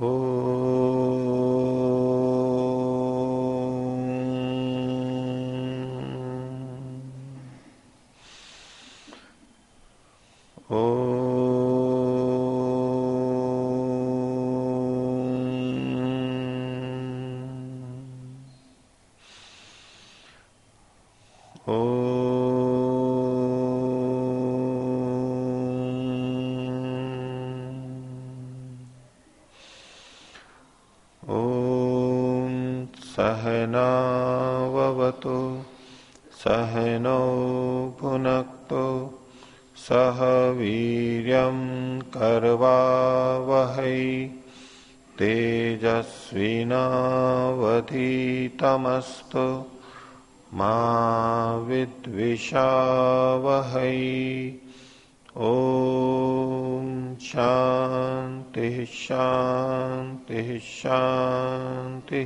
Oh. तमस्तु मा वह ओ शांति शांति शांति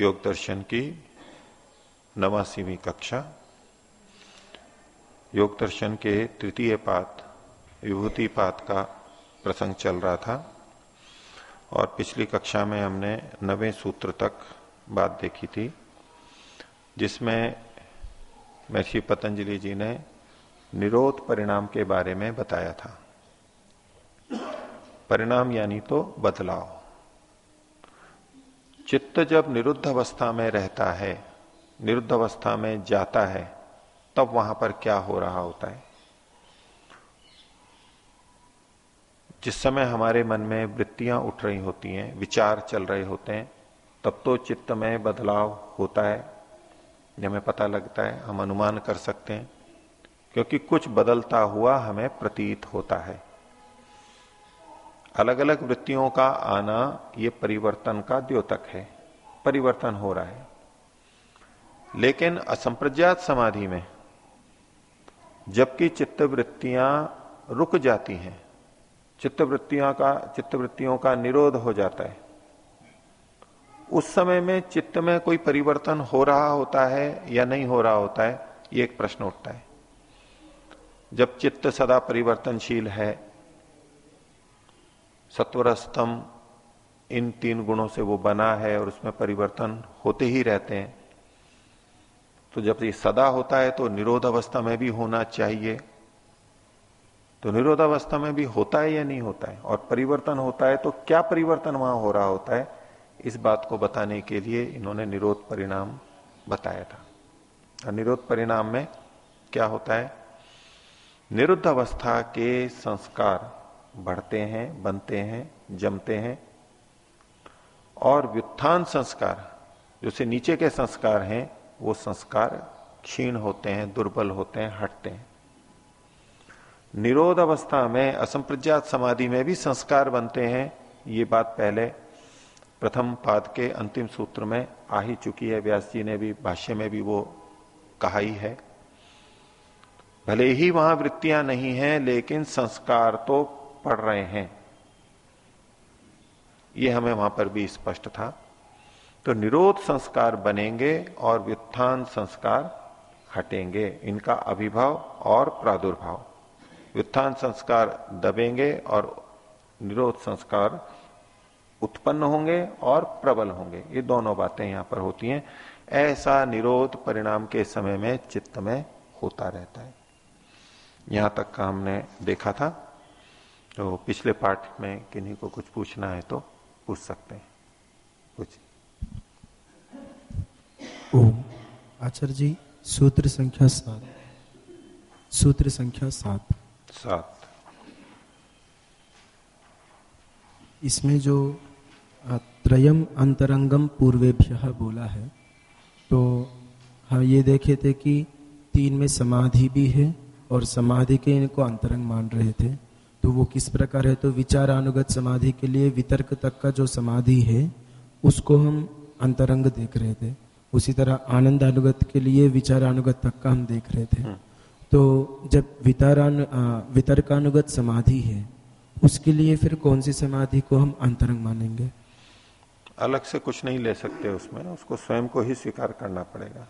योग दर्शन की नवासीवी कक्षा। योग दर्शन के तृतीय पात, विभूति पात का प्रसंग चल रहा था। और पिछली कक्षा में हमने नवे सूत्र तक बात देखी थी, जिसमें महर्षि पतंजलि जी ने निरोध परिणाम के बारे में बताया था। परिणाम यानी तो बदलाव। चित्त जब निरुद्ध अवस्था में रहता है, निरुद्ध अवस्था में जाता है, तब वहाँ पर क्या हो रहा होता है? जिस समय हमारे मन में वृत्तियाँ उठ रही होती हैं, विचार चल रहे होते हैं, तब तो चित्त में बदलाव होता है। हमें पता लगता है, हम अनुमान कर सकते हैं, क्योंकि कुछ बदलता हुआ हमें प्रतीत होता है। अलग अलग वृत्तियों का आना ये परिवर्तन का द्योतक है, परिवर्तन हो रहा है। लेकिन असंप्रज्ञात समाधि में, जबकि चित्त वृत्तियाँ रुक जाती हैं चित्तवृत्तियों का चित्तवृत्तियों का निरोध हो जाता है। उस समय में चित्त में कोई परिवर्तन हो रहा होता है या नहीं हो रहा होता है, ये एक प्रश्न उठता है। जब चित्त सदा परिवर्तनशील है, सत्वरस्तम इन तीन गुणों से वो बना है और उसमें परिवर्तन होते ही रहते हैं तो जब ये सदा होता है तो निरोध अवस्था में भी होना चाहिए। तो निरोधावस्था में भी होता है या नहीं होता है? और परिवर्तन होता है तो क्या परिवर्तन वहाँ हो रहा होता है? इस बात को बताने के लिए इन्होंने निरोध परिणाम बताया था। निरोध परिणाम में क्या होता है? निरुद्ध अवस्था के संस्कार बढ़ते हैं, बनते हैं, जमते हैं। और व्युत्थान संस्कार जो से नीचे के संस्कार हैं, वो संस्कार क्षीण होते हैं, दुर्बल होते हैं, हटते हैं। निरोध अवस्था में, असंप्रज्ञात समाधि में भी संस्कार बनते हैं, ये बात पहले प्रथम पाद के अंतिम सूत्र में आ ही चुकी है। व्यास जी ने भी भाष्य में भी वो कहा ही है। भले ही वहाँ वृत्तियाँ नहीं है, लेकिन संस्कार तो पड़ रहे हैं। ये हमें वहाँ पर भी स्पष्ट था। तो निरोध संस्कार बनेंगे और व्युत्थान संस्कार हटेंगे। इनका अभिभाव और प्रादुर्भाव। व्युत्थान संस्कार दबेंगे और निरोध संस्कार उत्पन्न होंगे और प्रबल होंगे। ये दोनों बातें यहाँ पर होती हैं। ऐसा निरोध परिणाम के समय में चित्त में होता रहता है। यहाँ तक का हमने देखा था। तो पिछले पाठ में किन्हीं को कुछ पूछना है तो पूछ सकते हैं। कुछ ओम। आचार्य जी, सूत्र संख्या सात। सूत्र संख्या सात। सात इसमें जो त्रयम अंतरंगम पूर्वेभ्य बोला है तो हम ये देखे थे कि तीन में समाधि भी है और समाधि के इनको अंतरंग मान रहे थे। तो वो किस प्रकार है? तो विचार अनुगत समाधि के लिए वितर्क तक का जो समाधि है उसको हम अंतरंग देख रहे थे। उसी तरह आनंद अनुगत के लिए विचार अनुगत तक का हम देख रहे थे। हम्म। तो जब वितरान वितर्कानुगत समाधि है, उसके लिए फिर कौन सी समाधि को हम अंतरंग मानेंगे? अलग से कुछ नहीं ले सकते उसमें, उसको स्वयं को ही स्वीकार करना पड़ेगा।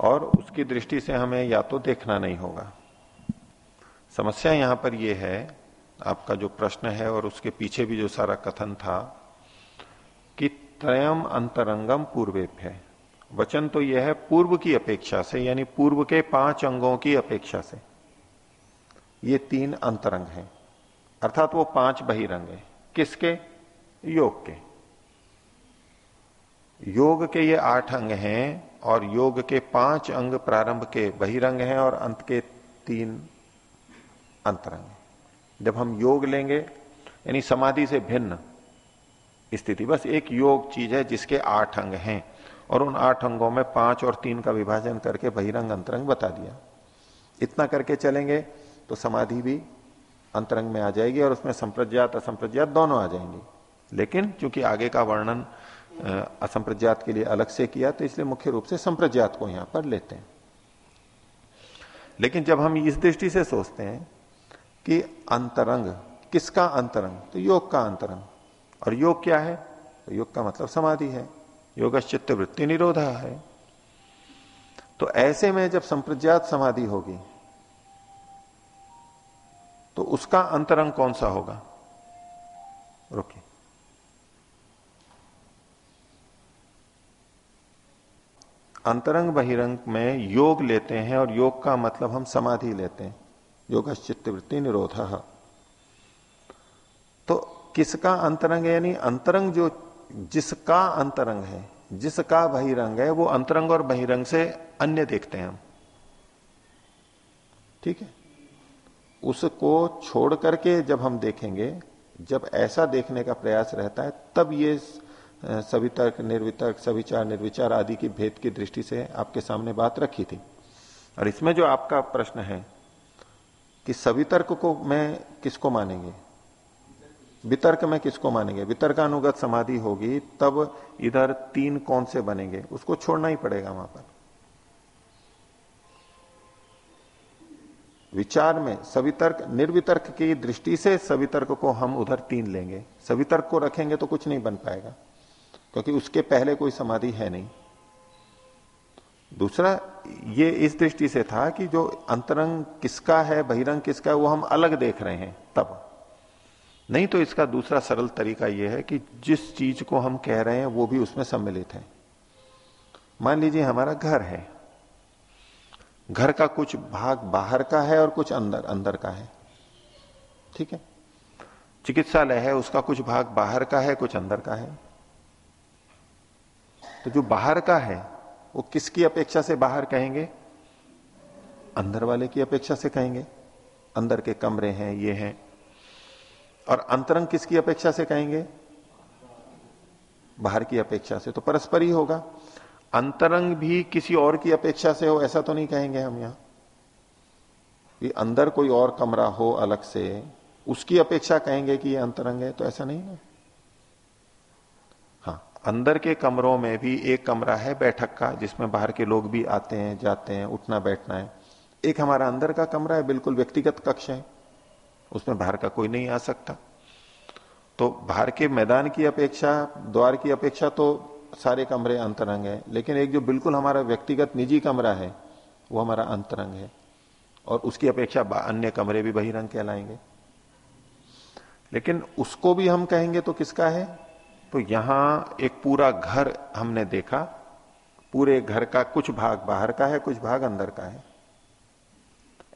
और उसकी दृष्टि से हमें या तो देखना नहीं होगा। समस्या यहाँ पर यह है, आपका जो प्रश्न है और उसके पीछे भी जो सारा कथन था, कि त्रयम अंतरंगम पूर्वे है वचन तो यह है पूर्व की अपेक्षा से, यानी पूर्व के पाँच अंगों की अपेक्षा से। ये तीन अंतरंग हैं। अर्थात वो पाँच बहिरंग है। किसके? योग के। योग के ये आठ अंग हैं और योग के पाँच अंग प्रारंभ के बहिरंग हैं और अंत के तीन अंतरंग जब हम योग लेंगे, यानी समाधि से भिन्न स्थिति, बस एक योग चीज़ है जिसके आठ अंग हैं। और उन आठ अंगों में पाँच और तीन का विभाजन करके बहिरंग अंतरंग बता दिया। इतना करके चलेंगे तो समाधि भी अंतरंग में आ जाएगी और उसमें संप्रज्ञात, असंप्रज्ञात दोनों आ जाएँगे। लेकिन चूँकि आगे का वर्णन असंप्रज्ञात के लिए अलग से किया तो इसलिए मुख्य रूप से संप्रज्ञात को यहाँ पर लेते हैं। लेकिन जब हम इस दृष्टि से सोचते हैं कि अंतरंग, किसका अंतरंग? तो योग का अंतरंग। और योग क्या है? तो योग का मतलब समाधि है। योग चित्त वृत्ति निरोधा है। तो ऐसे में जब संप्रज्ञात समाधि होगी तो उसका अंतरंग कौन सा होगा? रुकिए। अंतरंग बहिरंग में योग लेते हैं और योग का मतलब हम समाधि लेते हैं। योग चित्त वृत्ति निरोध। तो किसका अंतरंग यानी अंतरंग जो जिसका अंतरंग है, जिसका बहिरंग है, वो अंतरंग और बहिरंग से अन्य देखते हैं हम। ठीक है? उसको छोड़ करके जब हम देखेंगे, जब ऐसा देखने का प्रयास रहता है, तब ये सवितर्क, निर्वितर्क, सविचार, निर्विचार आदि की भेद की दृष्टि से आपके सामने बात रखी थी। और इसमें जो आपका प्रश्न है कि सवितर्क को मैं किसको मानेंगे? वितर्क में किसको मानेंगे? वितर्कानुगत समाधि होगी, तब इधर तीन कौन से बनेंगे? उसको छोड़ना ही पड़ेगा वहाँ पर। विचार में सवितर्क, निर्वितर्क की दृष्टि से सवितर्क को हम उधर तीन लेंगे। सवितर्क को रखेंगे तो कुछ नहीं बन पाएगा, क्योंकि उसके पहले कोई समाधि है नहीं। दूसरा, ये इस दृष्टि से था कि जो अंतरंग किसका है, बहिरंग किसका है, वो हम अलग देख रहे हैं, तब। नहीं तो इसका दूसरा सरल तरीका यह है कि जिस चीज़ को हम कह रहे हैं, वो भी उसमें सम्मिलित है। मान लीजिए हमारा घर है। घर का कुछ भाग बाहर का है और कुछ अंदर अंदर का है। ठीक है? चिकित्सालय है, उसका कुछ भाग बाहर का है, कुछ अंदर का है। तो जो बाहर का है, वो किसकी अपेक्षा से बाहर कहेंगे? अंदर वाले की अपेक्षा से कहेंगे। अंदर के कमरे हैं, ये हैं। और अंतरंग किसकी अपेक्षा से कहेंगे? बाहर की अपेक्षा से तो परस्पर ही होगा। अंतरंग भी किसी और की अपेक्षा से हो, ऐसा तो नहीं कहेंगे हम यहाँ। कि अंदर कोई और कमरा हो अलग से, उसकी अपेक्षा कहेंगे कि ये अंतरंग है तो ऐसा नहीं है। हाँ अंदर के कमरों में भी एक कमरा है बैठक का, जिसमें बाहर के लोग भी आते हैं, जाते हैं, उठना बैठना है। एक हमारा अंदर का कमरा है, बिल्कुल व्यक्तिगत कक्ष है। उसमें बाहर का कोई नहीं आ सकता। तो बाहर के मैदान की अपेक्षा, द्वार की अपेक्षा तो सारे कमरे अंतरंग है, लेकिन एक जो बिल्कुल हमारा व्यक्तिगत निजी कमरा है, वो हमारा अंतरंग है। और उसकी अपेक्षा अन्य कमरे भी बहिरंग कहलाएँगे। लेकिन उसको भी हम कहेंगे तो किसका है? तो यहाँ एक पूरा घर हमने देखा। पूरे घर का कुछ भाग बाहर का है, कुछ भाग अंदर का है।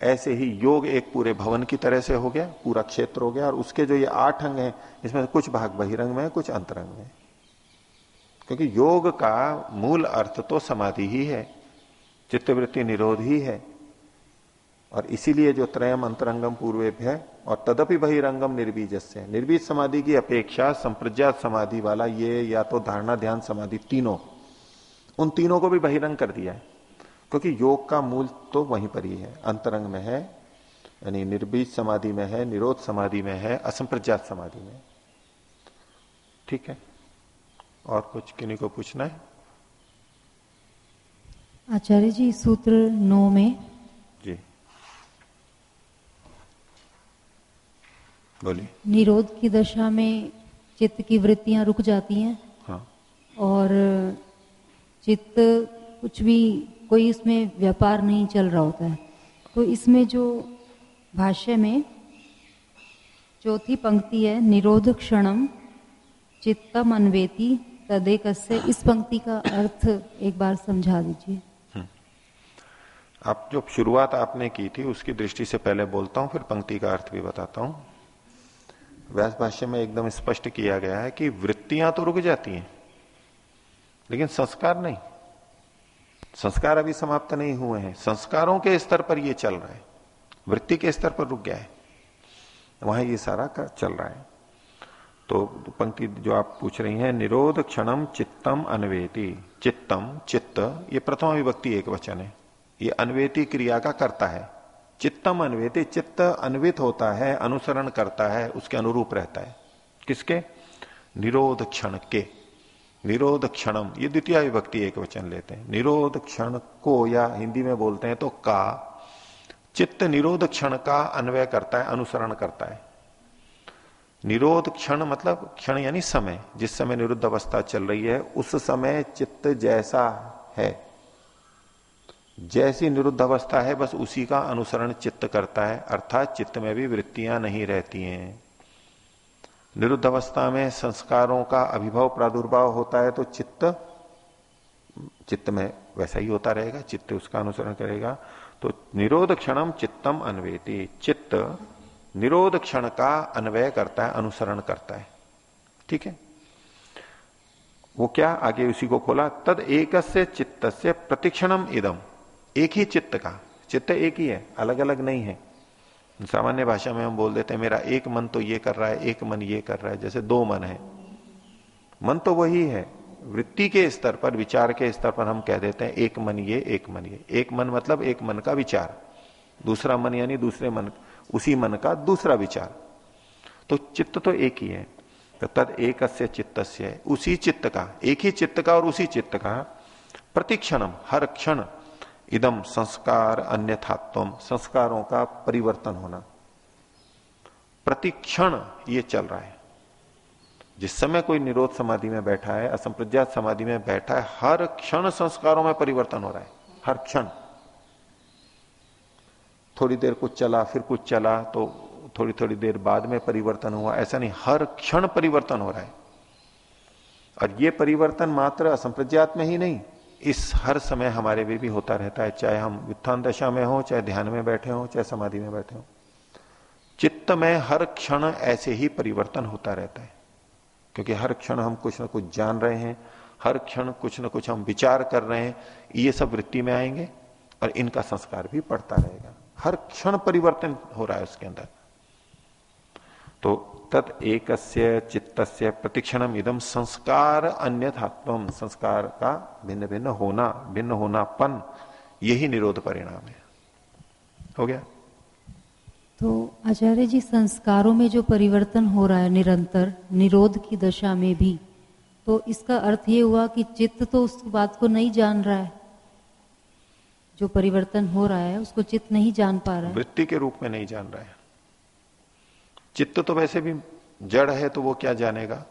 ऐसे ही योग एक पूरे भवन की तरह से हो गया, पूरा क्षेत्र हो गया, और उसके जो ये आठ अंग हैं, इसमें कुछ भाग बहिरंग में है, कुछ अंतरंग में क्योंकि योग का मूल अर्थ तो समाधि ही है, चित्तवृत्ति निरोध ही है, और इसीलिए जो त्रयम अंतरंगम पूर्वे है और तदपि बहिरंगम निर्बीज से निर्बीज समाधि की अपेक्षा संप्रज्ञात समाधि वाला ये या तो धारणा, ध्यान समाधि तीनों, उन तीनों को भी बहिरंग कर दिया है। क्योंकि योग का मूल तो वहीं पर ही है। अंतरंग में है यानी निर्बीज समाधि में है निरोध समाधि में है असंप्रज्ञात समाधि में। ठीक है? और कुछ किन्हीं को पूछना है? आचार्य जी सूत्र नौ में। जी। बोलिए। निरोध की दशा में चित्त की वृत्तियाँ रुक जाती हैं। हाँ। और चित्त कुछ भी कोई इसमें व्यापार नहीं चल रहा होता है। तो इसमें जो भाष्य में चौथी पंक्ति है, निरोध क्षणम चित्तम अन्वेति तदेक इस पंक्ति का अर्थ एक बार समझा दीजिए। आप जो शुरुआत आपने की थी, उसकी दृष्टि से पहले बोलता हूँ, फिर पंक्ति का अर्थ भी बताता हूँ। व्यास भाष्य में एकदम स्पष्ट किया गया है कि वृत्तियाँ तो रुक जाती हैं, लेकिन संस्कार नहीं। संस्कार अभी समाप्त नहीं हुए हैं। संस्कारों के स्तर पर यह चल रहा है। वृत्ति के स्तर पर रुक गया है। वहाँ ये सारा का चल रहा है। तो पंक्ति जो आप पूछ रही हैं, निरोध क्षणम चित्तम अनवेति। चित्तम, चित्त, ये प्रथम विभक्ति एक वचन है। ये अनवेति क्रिया का करता है। चित्तम अनवेति, चित्त अन्वित होता है, अनुसरण करता है, उसके अनुरूप रहता है। किसके? निरोध क्षण के। निरोध क्षणम ये द्वितीय विभक्ति एक वचन लेते हैं। निरोध क्षण को या हिंदी में बोलते हैं तो का। चित्त निरोध क्षण का अन्वय करता है, अनुसरण करता है। निरोध क्षण मतलब क्षण यानी समय। जिस समय निरुद्ध अवस्था चल रही है, उस समय चित्त जैसा है। जैसी निरुद्ध अवस्था है, बस उसी का अनुसरण चित्त करता है। अर्थात चित्त में भी वृत्तियाँ नहीं रहती हैं। निरुद्ध अवस्था में संस्कारों का अभिभव, प्रादुर्भाव होता है तो चित्त चित्त में वैसा ही होता रहेगा, चित्त उसका अनुसरण करेगा। तो निरोध क्षणम चित्तम अन्वेति। चित्त निरोध क्षण का अन्वय करता है, अनुसरण करता है। ठीक है? वो क्या? आगे उसी को खोला। तद एक से चित्त से प्रतिक्षणम इदम। एक ही चित्त का। चित्त एक ही है अलग अलग नहीं है। सामान्य भाषा में हम बोल देते हैं, मेरा एक मन तो ये कर रहा है, एक मन ये कर रहा है, जैसे दो मन है। मन तो वही है, वृत्ति के स्तर पर, विचार के स्तर पर हम कह देते हैं, एक मन ये, एक मन ये। एक मन मतलब एक मन का विचार। दूसरा मन यानी दूसरे मन, उसी मन का दूसरा विचार। तो चित्त तो एक ही है। तो तद एक चित्त उसी चित्त का, एक ही चित्त का और उसी चित्त का, प्रतिक्षणम, हर क्षण इदम संस्कार अन्यथात्व, संस्कारों का परिवर्तन होना। प्रतिक्षण ये चल रहा है। जिस समय कोई निरोध समाधि में बैठा है, असंप्रज्ञात समाधि में बैठा है, हर क्षण संस्कारों में परिवर्तन हो रहा है। हर क्षण। थोड़ी देर कुछ चला, फिर कुछ चला तो थोड़ी थोड़ी देर बाद में परिवर्तन हुआ। ऐसा नहीं, हर क्षण परिवर्तन हो रहा है। और ये परिवर्तन मात्र असंप्रज्ञात में ही नहीं इस हर समय हमारे भी, भी होता रहता है चाहे हम उत्थान दशा में हो चाहे ध्यान में बैठे हो चाहे समाधि में बैठे हो। चित्त में हर क्षण ऐसे ही परिवर्तन होता रहता है क्योंकि हर क्षण हम कुछ ना कुछ जान रहे हैं हर क्षण कुछ ना कुछ हम विचार कर रहे हैं ये सब वृत्ति में आएँगे और इनका संस्कार भी पड़ता रहेगा। हर क्षण परिवर्तन हो रहा है उसके अंदर। तो तत् एक चित्त प्रतिक्षणम इदम संस्कार अन्यथात्म संस्कार का भिन्न भिन्न होना भिन्न होनापन यही निरोध परिणाम है। हो गया? तो आचार्य जी संस्कारों में जो परिवर्तन हो रहा है निरंतर निरोध की दशा में भी तो इसका अर्थ ये हुआ कि चित्त तो उस बात को नहीं जान रहा है। जो परिवर्तन हो रहा है उसको चित्त नहीं जान पा रहा है। वृत्ति के रूप में नहीं जान रहा है। चित्त तो वैसे भी जड़ है तो वो क्या जानेगा?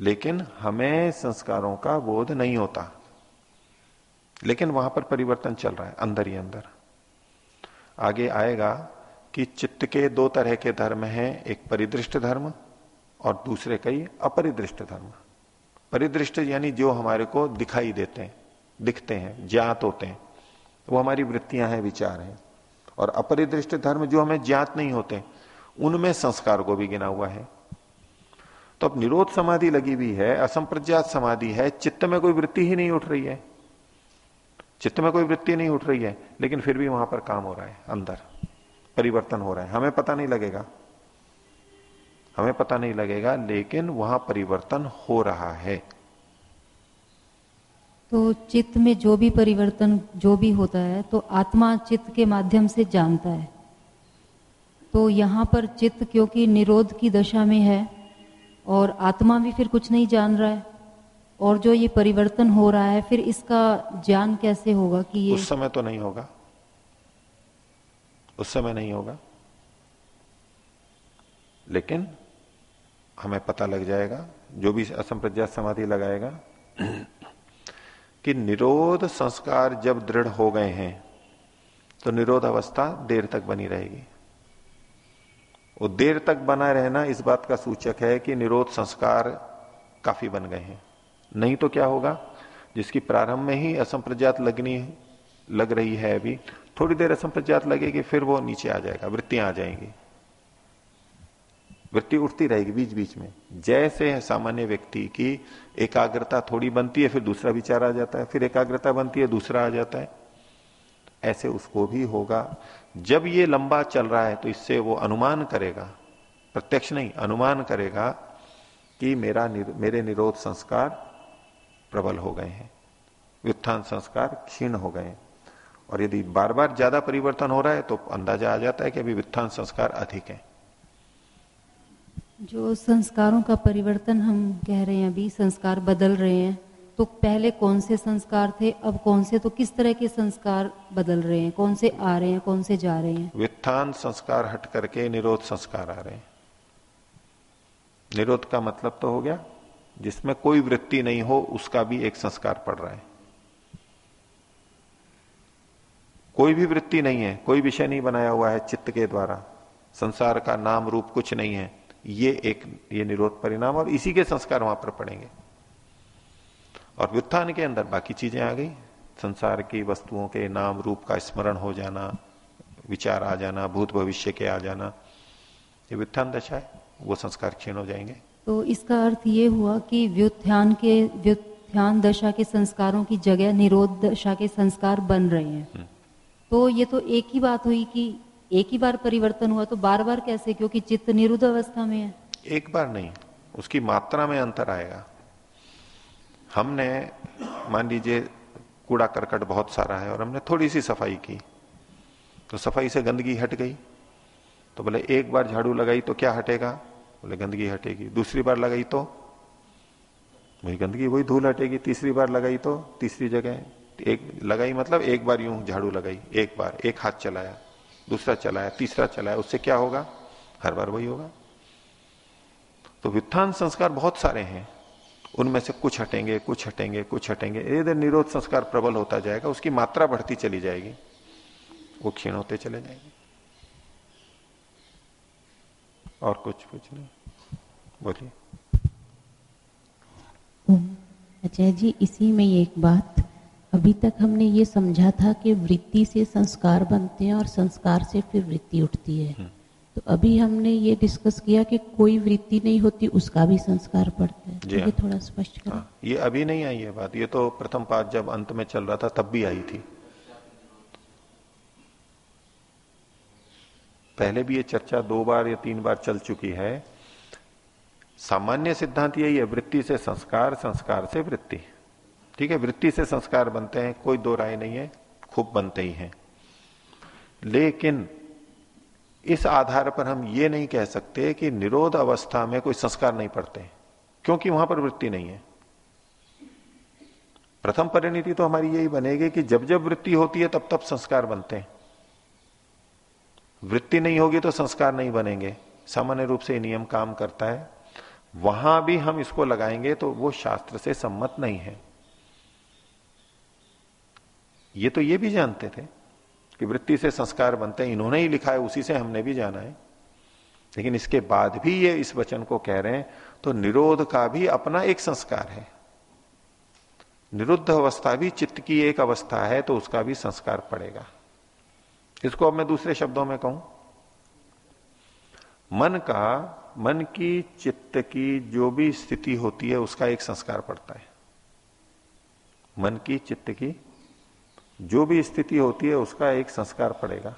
लेकिन हमें संस्कारों का बोध नहीं होता। लेकिन वहाँ पर परिवर्तन चल रहा है, अंदर ही अंदर। आगे आएगा कि चित्त के दो तरह के धर्म हैं, एक परिदृष्ट धर्म और दूसरे कई अपरिदृष्ट धर्म। परिदृष्ट यानी जो हमारे को दिखाई देते हैं, दिखते हैं, ज्ञात होते हैं। वो हमारी वृत्तियाँ हैं, विचार हैं। और अपरिदृष्ट धर्म जो हमें ज्ञात नहीं होते उनमें संस्कार को भी गिना हुआ है। तो अब निरोध समाधि लगी हुई है, असंप्रज्ञात समाधि है, चित्त में कोई वृत्ति ही नहीं उठ रही है। चित्त में कोई वृत्ति नहीं उठ रही है, लेकिन फिर भी वहाँ पर काम हो रहा है, अंदर परिवर्तन हो रहा है। हमें पता नहीं लगेगा। हमें पता नहीं लगेगा, लेकिन वहाँ परिवर्तन हो रहा है। तो चित्त में जो भी परिवर्तन, जो भी होता है तो आत्मा चित्त के माध्यम से जानता है। तो यहाँ पर चित्त क्योंकि निरोध की दशा में है और आत्मा भी फिर कुछ नहीं जान रहा है और जो ये परिवर्तन हो रहा है, फिर इसका ज्ञान कैसे होगा कि ये उस समय तो नहीं होगा। उस समय नहीं होगा। लेकिन हमें पता लग जाएगा, जो भी असंप्रज्ञात समाधि लगाएगा, कि निरोध संस्कार जब दृढ़ हो गए हैं तो निरोध अवस्था देर तक बनी रहेगी। वो देर तक बना रहना इस बात का सूचक है कि निरोध संस्कार काफ़ी बन गए हैं। नहीं तो क्या होगा? जिसकी प्रारंभ में ही असंप्रजात लगनी लग रही है अभी, थोड़ी देर असंप्रजात लगेगी, फिर वो नीचे आ जाएगा, वृत्तियाँ आ जाएँगी। वृत्ति उठती रहेगी बीच बीच में। जैसे सामान्य व्यक्ति की एकाग्रता थोड़ी बनती है, फिर दूसरा विचार आ जाता है, फिर एकाग्रता बनती है, दूसरा आ जाता है। ऐसे उसको भी होगा। जब ये लंबा चल रहा है तो इससे वो अनुमान करेगा। प्रत्यक्ष नहीं अनुमान करेगा कि मेरा निर, मेरे निरोध संस्कार प्रबल हो गए हैं। व्युत्थान संस्कार क्षीण हो गए और यदि बार बार ज़्यादा परिवर्तन हो रहा है तो अंदाज़ा आ जाता है कि अभी व्युत्थान संस्कार अधिक है। जो संस्कारों का परिवर्तन हम कह रहे हैं अभी संस्कार बदल रहे हैं तो पहले कौन से संस्कार थे? अब कौन से? तो किस तरह के संस्कार बदल रहे हैं? कौन से आ रहे हैं? कौन से जा रहे हैं? वित्थान संस्कार हट करके निरोध संस्कार आ रहे हैं। निरोध का मतलब तो हो गया, जिसमें कोई वृत्ति नहीं हो, उसका भी एक संस्कार पड़ रहा है। कोई भी वृत्ति नहीं है, कोई विषय नहीं बनाया हुआ है चित्त के द्वारा। संसार का नाम रूप कुछ नहीं है। ये एक, ये निरोध परिणाम और इसी के संस्कार वहाँ पर पड़ेंगे। और व्युत्थान के अंदर बाकी चीज़ें आ गई। संसार की वस्तुओं के नाम रूप का स्मरण हो जाना विचार आ जाना भूत भविष्य के आ जाना ये व्युत्थान दशा है वो संस्कार क्षीण हो जाएँगे। तो इसका अर्थ ये हुआ कि व्युत्थान के व्युत्थान दशा के संस्कारों की जगह निरोध दशा के संस्कार बन रहे हैं। हम्म। तो ये तो एक ही बात हुई कि एक ही बार परिवर्तन हुआ तो बार बार कैसे? क्योंकि चित्त निरुद्ध अवस्था में है। एक बार नहीं उसकी मात्रा में अंतर आएगा। हमने, मान लीजिए, कूड़ा करकट बहुत सारा है और हमने थोड़ी सी सफ़ाई की तो सफ़ाई से गंदगी हट गई। तो बोले, एक बार झाड़ू लगाई तो क्या हटेगा? बोले, गंदगी हटेगी। दूसरी बार लगाई तो? वही गंदगी, वही धूल हटेगी। तीसरी बार लगाई तो? तीसरी जगह। एक लगाई मतलब एक बार यूँ झाड़ू लगाई, एक बार। एक हाथ चलाया, दूसरा चलाया, तीसरा चलाया, उससे क्या होगा? हर बार वही होगा। तो व्युत्थान संस्कार बहुत सारे हैं। उनमें से कुछ हटेंगे कुछ हटेंगे कुछ हटेंगे। इधर निरोध संस्कार प्रबल होता जाएगा उसकी मात्रा बढ़ती चली जाएगी। वो क्षीण होते चले जाएँगे। और कुछ कुछ नहीं बोलिए। अजय जी इसी में एक बात। अभी तक हमने ये समझा था कि वृत्ति से संस्कार बनते हैं और संस्कार से फिर वृत्ति उठती है। हम्म। तो अभी हमने ये डिस्कस किया कि कोई वृत्ति नहीं होती उसका भी संस्कार पड़ता है। तो ये हाँ। थोड़ा स्पष्ट करें। हाँ, ये अभी नहीं आई है बात। ये तो प्रथम पाठ जब अंत में चल रहा था तब भी आई थी। पहले भी ये चर्चा दो बार या तीन बार चल चुकी है। सामान्य सिद्धांत यही है वृत्ति से संस्कार संस्कार से वृत्ति। ठीक है वृत्ति से संस्कार बनते हैं कोई दो राय नहीं है खूब बनते ही हैं। लेकिन इस आधार पर हम ये नहीं कह सकते कि निरोध अवस्था में कोई संस्कार नहीं पड़ते क्योंकि वहाँ पर वृत्ति नहीं है। प्रथम परिणति तो हमारी यही बनेगी कि जब जब वृत्ति होती है, तब तब संस्कार बनते हैं। वृत्ति नहीं होगी तो संस्कार नहीं बनेंगे। सामान्य रूप से नियम काम करता है। वहाँ भी हम इसको लगाएँगे तो वो शास्त्र से सम्मत नहीं है। ये तो ये भी जानते थे। कि वृत्ति से संस्कार बनते हैं, इन्होंने ही लिखा है, उसी से हमने भी जाना है। लेकिन इसके बाद भी ये इस वचन को कह रहे हैं तो निरोध का भी अपना एक संस्कार है। निरुद्ध अवस्था भी चित्त की एक अवस्था है तो उसका भी संस्कार पड़ेगा। इसको अब मैं दूसरे शब्दों में कहूँ। मन का, मन की, चित्त की जो भी स्थिति होती है, उसका एक संस्कार पड़ता है। मन की, चित्त की जो भी स्थिति होती है, उसका एक संस्कार पड़ेगा।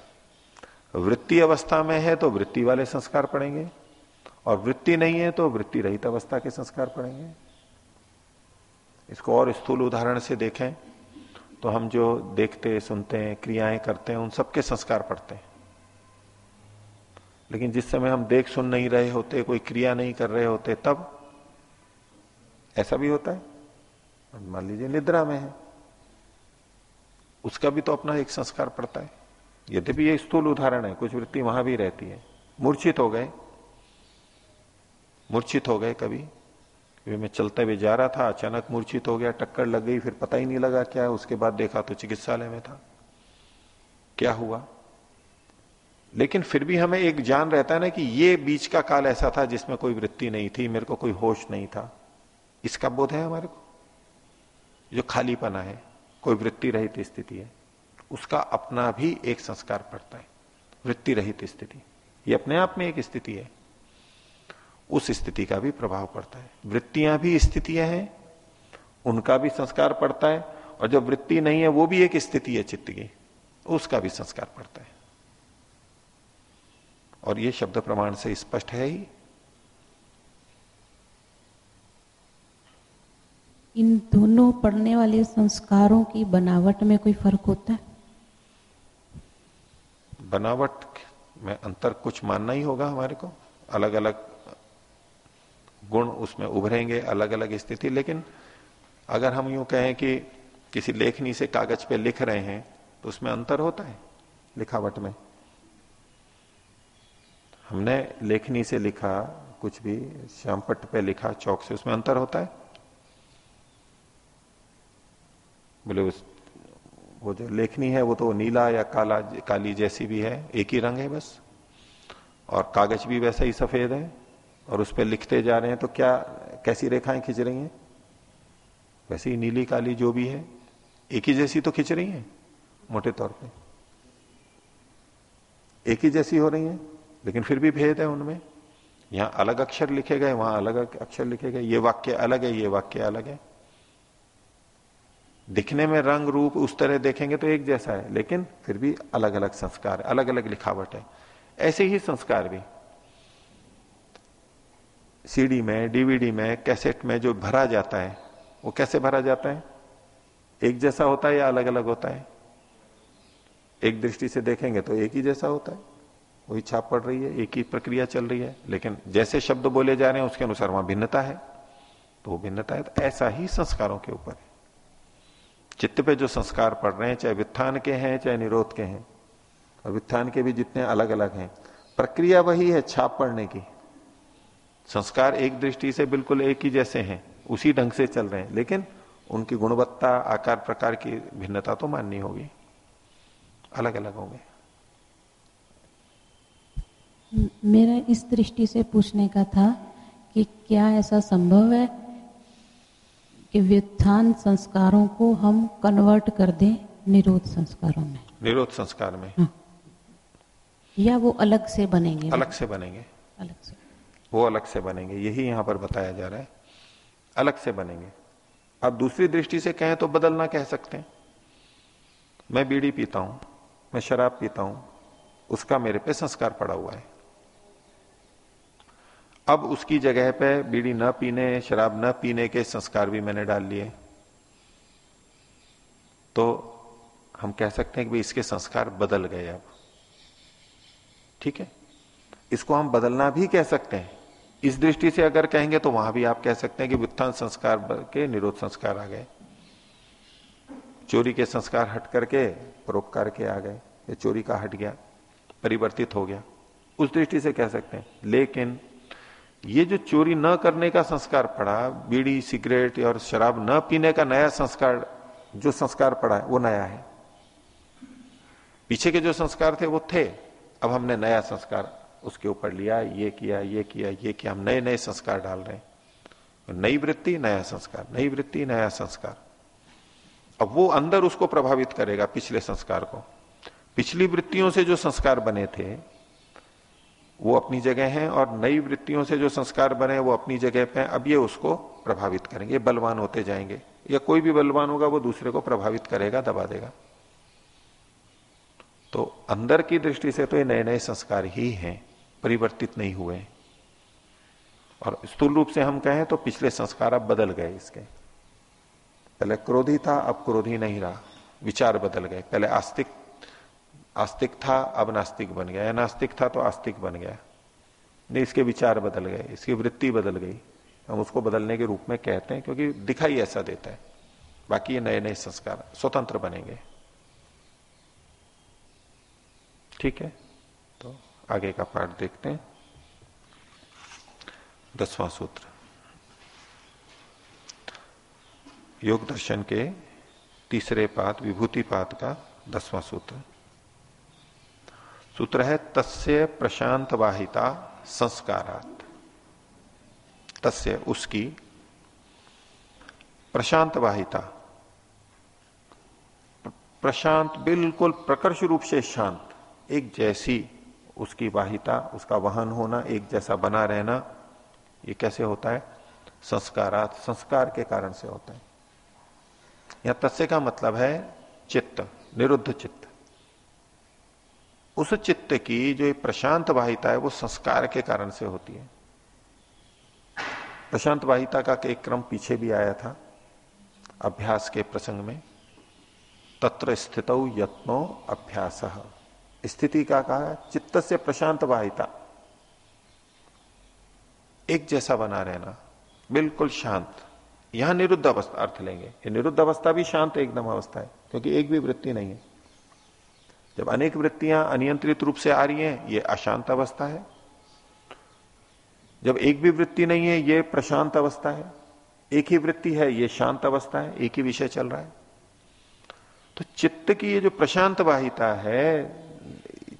वृत्ति अवस्था में है तो वृत्ति वाले संस्कार पड़ेंगे, और वृत्ति नहीं है तो वृत्ति रहित अवस्था के संस्कार पड़ेंगे। इसको और स्थूल उदाहरण से देखें तो हम जो देखते, सुनते हैं, क्रियाएँ करते हैं, उन सबके संस्कार पड़ते हैं। लेकिन जिस समय हम देख, सुन नहीं रहे होते, कोई क्रिया नहीं कर रहे होते, तब ऐसा भी होता है। मान लीजिए, निद्रा में है। उसका भी तो अपना एक संस्कार पड़ता है। यद्यपि ये स्थूल उदाहरण है, कुछ वृत्ति वहाँ भी रहती है। मूर्छित हो गए। मूर्छित हो गए कभी। मैं चलते हुए जा रहा था, अचानक मूर्छित हो गया, टक्कर लग गई, फिर पता ही नहीं लगा क्या है। उसके बाद देखा तो चिकित्सालय में था। क्या हुआ? लेकिन फिर भी हमें एक जान रहता है ना कि ये बीच का काल ऐसा था जिसमें कोई वृत्ति नहीं थी, मेरे को कोई होश नहीं था। इसका बोध है हमारे को। जो खाली पना है। कोई वृत्ति रहित स्थिति है, उसका अपना भी एक संस्कार पड़ता है, वृत्ति रहित स्थिति। ये अपने आप में एक स्थिति है। उस स्थिति का भी प्रभाव पड़ता है। वृत्तियाँ भी स्थितियाँ हैं, उनका भी संस्कार पड़ता है, और जो वृत्ति नहीं है, वो भी एक स्थिति है चित्त की, उसका भी संस्कार पड़ता है। और ये शब्द प्रमाण से स्पष्ट है ही। इन दोनों पढ़ने वाले संस्कारों की बनावट में कोई फ़र्क होता है? बनावट में अंतर कुछ मानना ही होगा हमारे को। अलग अलग गुण उसमें उभरेंगे अलग अलग स्थिति। लेकिन अगर हम यूँ कहें कि किसी लेखनी से कागज़ पे लिख रहे हैं तो उसमें अंतर होता है लिखावट में। हमने लेखनी से लिखा, कुछ भी श्यामपट्ट पे लिखा, चौक से उसमें अंतर होता है। बोले, उस, वो जो लेखनी है, वो तो नीला या काला, काली जैसी भी है, एक ही रंग है बस। और कागज़ भी वैसा ही सफ़ेद है, और उस पर लिखते जा रहे हैं तो क्या, कैसी रेखाएँ खिंच रही हैं? वैसे ही नीली, काली जो भी है, एक ही जैसी तो खिंच रही हैं, मोटे तौर पे। एक ही जैसी हो रही हैं, लेकिन फिर भी भेद है उनमें। यहाँ अलग अक्षर लिखे गए, वहाँ अलग अक्षर लिखे गए, ये वाक्य अलग है, ये वाक्य अलग है। दिखने में रंग रूप उस तरह देखेंगे तो एक जैसा है, लेकिन फिर भी अलग अलग संस्कार अलग अलग लिखावट है। ऐसे ही संस्कार भी। सीडी में, डीवीडी में, कैसेट में जो भरा जाता है, वो कैसे भरा जाता है? एक जैसा होता है या अलग अलग होता है? एक दृष्टि से देखेंगे तो एक ही जैसा होता है। वही छाप पड़ रही है, एक ही प्रक्रिया चल रही है, लेकिन जैसे शब्द बोले जा रहे हैं, उसके अनुसार वहाँ भिन्नता है। तो वो भिन्नता है तो ऐसा ही संस्कारों के ऊपर। है चित्त पे जो संस्कार पड़ रहे हैं, चाहे वित्थान के हैं, चाहे निरोध के हैं, और के भी जितने अलग अलग हैं, प्रक्रिया वही है छाप पड़ने की। संस्कार एक दृष्टि से बिल्कुल एक ही जैसे हैं, उसी ढंग से चल रहे हैं, लेकिन उनकी गुणवत्ता, आकार, प्रकार की भिन्नता तो माननी होगी। अलग अलग होंगे। मेरा इस दृष्टि से पूछने का था कि क्या ऐसा संभव है कि व्युत्थान संस्कारों को हम कन्वर्ट कर दें निरोध संस्कारों में। निरोध संस्कार में। हाँ। या वो अलग से बनेंगे। अलग से बनेंगे। अलग से। वो अलग से बनेंगे। यही यहाँ पर बताया जा रहा है। अलग से बनेंगे। अब दूसरी दृष्टि से कहें तो बदलना कह सकते हैं। मैं बीड़ी पीता हूँ मैं शराब पीता हूँ उसका मेरे पे संस्कार पड़ा हुआ है। अब उसकी जगह पे बीड़ी न पीने, शराब न पीने के संस्कार भी मैंने डाल लिए। तो हम कह सकते हैं कि भाई इसके संस्कार बदल गए अब। ठीक है? इसको हम बदलना भी कह सकते हैं। इस दृष्टि से अगर कहेंगे तो वहाँ भी आप कह सकते हैं कि व्युत्थान संस्कार के निरोध संस्कार आ गए। चोरी के संस्कार हट करके परोपकार के आ गए। या चोरी का हट गया, परिवर्तित हो गया। उस दृष्टि से कह सकते हैं। लेकिन ये जो चोरी न करने का संस्कार पड़ा, बीड़ी, सिगरेट और शराब न पीने का नया संस्कार, जो संस्कार पड़ा है, वो नया है। पीछे के जो संस्कार थे, वो थे। अब हमने नया संस्कार उसके ऊपर लिया, ये किया ये किया ये किया। हम नए नए संस्कार डाल रहे हैं। नई वृत्ति, नया संस्कार। नई वृत्ति, नया संस्कार। अब वो अंदर उसको प्रभावित करेगा, पिछले संस्कार को। पिछली वृत्तियों से जो संस्कार बने थे वो अपनी जगह हैं और नई वृत्तियों से जो संस्कार बने वो अपनी जगह पे अब ये उसको प्रभावित करेंगे। बलवान होते जाएँगे। या कोई भी बलवान होगा, वो दूसरे को प्रभावित करेगा, दबा देगा। तो अंदर की दृष्टि से तो ये नए नए संस्कार ही हैं, परिवर्तित नहीं हुए और स्थूल रूप से हम कहें तो पिछले संस्कार अब बदल गए इसके। पहले क्रोधी था, अब क्रोधी नहीं रहा। विचार बदल गए। पहले आस्तिक आस्तिक था, अब नास्तिक बन गया। या नास्तिक था तो आस्तिक बन गया। नहीं, इसके विचार बदल गए, इसकी वृत्ति बदल गई। हम उसको बदलने के रूप में कहते हैं, क्योंकि दिखाई ऐसा देता है। बाकी ये नए नए संस्कार, स्वतंत्र बनेंगे। ठीक है? तो आगे का पाठ देखते हैं। दसवां सूत्र। योग दर्शन के तीसरे पाद, विभूति पाद का दसवां सूत्र। सूत्र है, तस्य प्रशांत वाहिता संस्कारात। तस्य उसकी प्रशांत वाहिता प्रशांत बिल्कुल प्रकर्ष रूप से शांत, एक जैसी उसकी वाहिता, उसका वहन होना, एक जैसा बना रहना, ये कैसे होता है? संस्कारात, संस्कार के कारण से होता है। यहाँ तस्य का मतलब है चित्त, निरुद्ध चित्त। उस चित्त की जो प्रशांत वाहिता है, वो संस्कार के कारण से होती है। प्रशांत वाहिता का एक क्रम पीछे भी आया था, अभ्यास के प्रसंग में। तत्र स्थित यत्नो अभ्यास। स्थिति का कहा, चित्त से प्रशांत वाहिता। एक जैसा बना रहना, बिल्कुल शांत। यहाँ निरुद्ध अवस्था, अर्थ लेंगे। निरुद्ध अवस्था भी शांत एकदम अवस्था है, क्योंकि एक भी वृत्ति नहीं है। जब अनेक वृत्तियाँ अनियंत्रित रूप से आ रही हैं, ये अशांत अवस्था है। जब एक भी वृत्ति नहीं है, ये प्रशांत अवस्था है। एक ही वृत्ति है, ये शांत अवस्था है। एक ही विषय चल रहा है। तो चित्त की ये जो प्रशांत वाहिता है,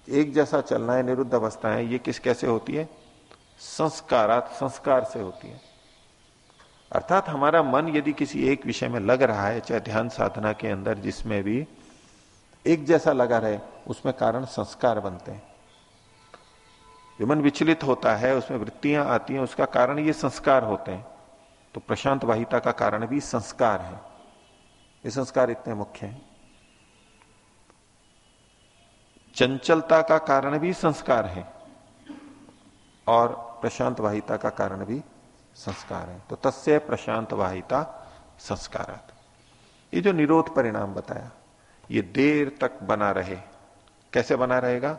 एक जैसा चलना है, निरुद्ध अवस्था है, ये किस कैसे होती है? संस्कारात, संस्कार से होती है। अर्थात हमारा मन यदि किसी एक विषय में लग रहा है, चाहे ध्यान साधना के अंदर जिसमें भी एक जैसा लगा रहे, उसमें कारण संस्कार बनते हैं। जो मन विचलित होता है, उसमें वृत्तियाँ आती हैं, उसका कारण ये संस्कार होते हैं। तो प्रशांत वाहिता का कारण भी संस्कार है। ये संस्कार इतने मुख्य हैं। चंचलता का कारण भी संस्कार है और प्रशांत वाहिता का कारण भी संस्कार है। तो तस्य प्रशांत वाहिता संस्कार ये जो निरोध परिणाम बताया ये देर तक बना रहे। कैसे बना रहेगा?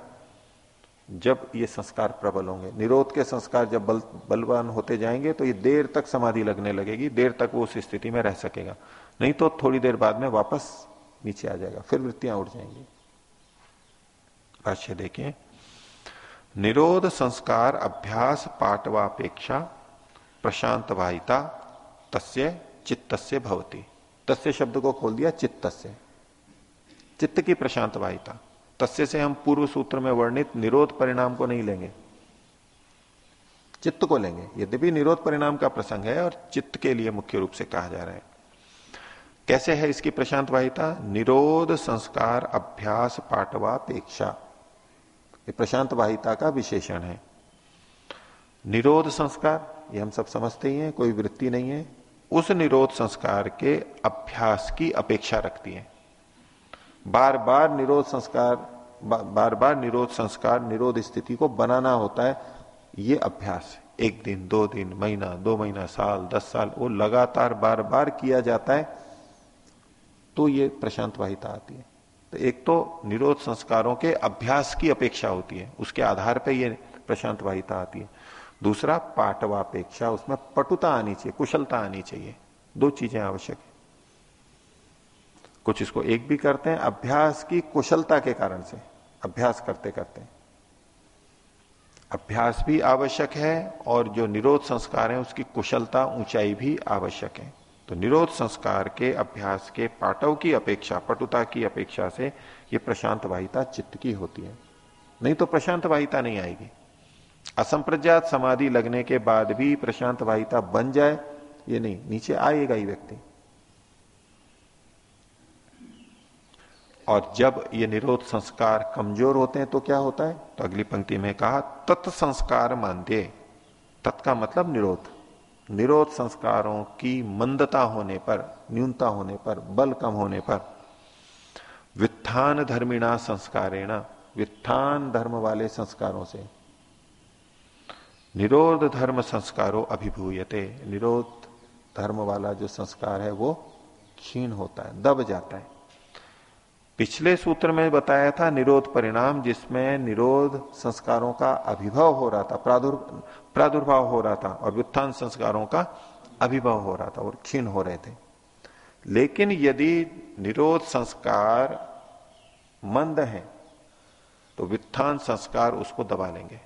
जब ये संस्कार प्रबल होंगे। निरोध के संस्कार जब बल, बलवान होते जाएँगे तो ये देर तक समाधि लगने लगेगी। देर तक वो उस स्थिति में रह सकेगा। नहीं तो थोड़ी देर बाद में वापस नीचे आ जाएगा। फिर वृत्तियाँ उठ जाएँगी। भाष्य देखिए। निरोध संस्कार अभ्यास पाठवापेक्षा प्रशांत वाहिता तस्य चित्त भवती। तस्य शब्द को खोल दिया चित्त चित्त की प्रशांत वाहिता तस्य से हम पूर्व सूत्र में वर्णित निरोध परिणाम को नहीं लेंगे। चित्त को लेंगे। यद्यपि निरोध परिणाम का प्रसंग है और चित्त के लिए मुख्य रूप से कहा जा रहा है। कैसे है इसकी प्रशांत वाहिता निरोध संस्कार अभ्यास पाठवापेक्षा। ये प्रशांत वाहिता का विशेषण है। निरोध संस्कार, ये हम सब समझते ही हैं, कोई वृत्ति नहीं है। उस निरोध संस्कार के अभ्यास की अपेक्षा रखती है। बार बार निरोध संस्कार बार बार निरोध संस्कार, निरोध स्थिति को बनाना होता है। ये अभ्यास एक दिन, दो दिन, महीना, दो महीना, साल, दस साल, वो लगातार बार बार किया जाता है तो ये प्रशांत वाहिता आती है। तो एक तो निरोध संस्कारों के अभ्यास की अपेक्षा होती है, उसके आधार पर ये प्रशांत वाहिता आती है। दूसरा, पाठवापेक्षा, उसमें पटुता आनी चाहिए, कुशलता आनी चाहिए। दो चीज़ें आवश्यक है। कुछ इसको एक भी करते हैं, अभ्यास की कुशलता के कारण से, अभ्यास करते करते। अभ्यास भी आवश्यक है और जो निरोध संस्कार है, उसकी कुशलता, ऊंचाई भी आवश्यक है। तो निरोध संस्कार के, अभ्यास के पाटव की अपेक्षा, पटुता की अपेक्षा से ये प्रशांत वाहिता चित्त की होती है। नहीं तो प्रशांत वाहिता नहीं आएगी। असंप्रज्ञात समाधि लगने के बाद भी प्रशांत वाहिता बन जाए, ये नहीं, नीचे आएगा ही व्यक्ति। और जब ये निरोध संस्कार कमज़ोर होते हैं तो क्या होता है? तो अगली पंक्ति में कहा तत्संस्कार मानते। तत् का मतलब निरोध। निरोध संस्कारों की मंदता होने पर, न्यूनता होने पर, बल कम होने पर वित्थान धर्मिणा संस्कारेण वित्थान धर्म वाले संस्कारों से। निरोध धर्म संस्कारों अभिभूयते। निरोध धर्म वाला जो संस्कार है वो क्षीण होता है, दब जाता है। पिछले सूत्र में बताया था निरोध परिणाम, जिसमें निरोध संस्कारों का अभिभव हो रहा था प्रादुर् प्रादुर्भाव हो रहा था और व्युत्थान संस्कारों का अभिभव हो रहा था और क्षीण हो रहे थे। लेकिन यदि निरोध संस्कार मंद है तो वित्थान संस्कार उसको दबा लेंगे।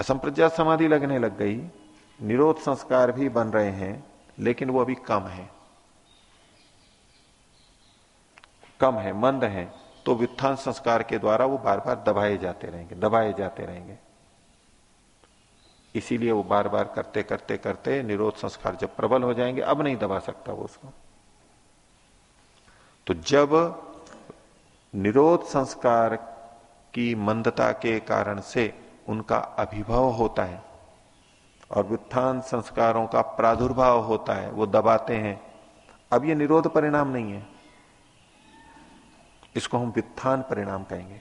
असंप्रज्ञात समाधि लगने लग गई। निरोध संस्कार भी बन रहे हैं, लेकिन वो अभी कम है। कम है, मंद है तो वित्थान संस्कार के द्वारा वो बार बार दबाए जाते रहेंगे, दबाए जाते रहेंगे। इसीलिए वो बार बार करते करते करते निरोध संस्कार जब प्रबल हो जाएँगे, अब नहीं दबा सकता वो उसको। तो जब निरोध संस्कार की मंदता के कारण से उनका अभिभव होता है और व्युत्थान संस्कारों का प्रादुर्भाव होता है, वो दबाते हैं, अब ये निरोध परिणाम नहीं है। इसको हम वित्थान परिणाम कहेंगे।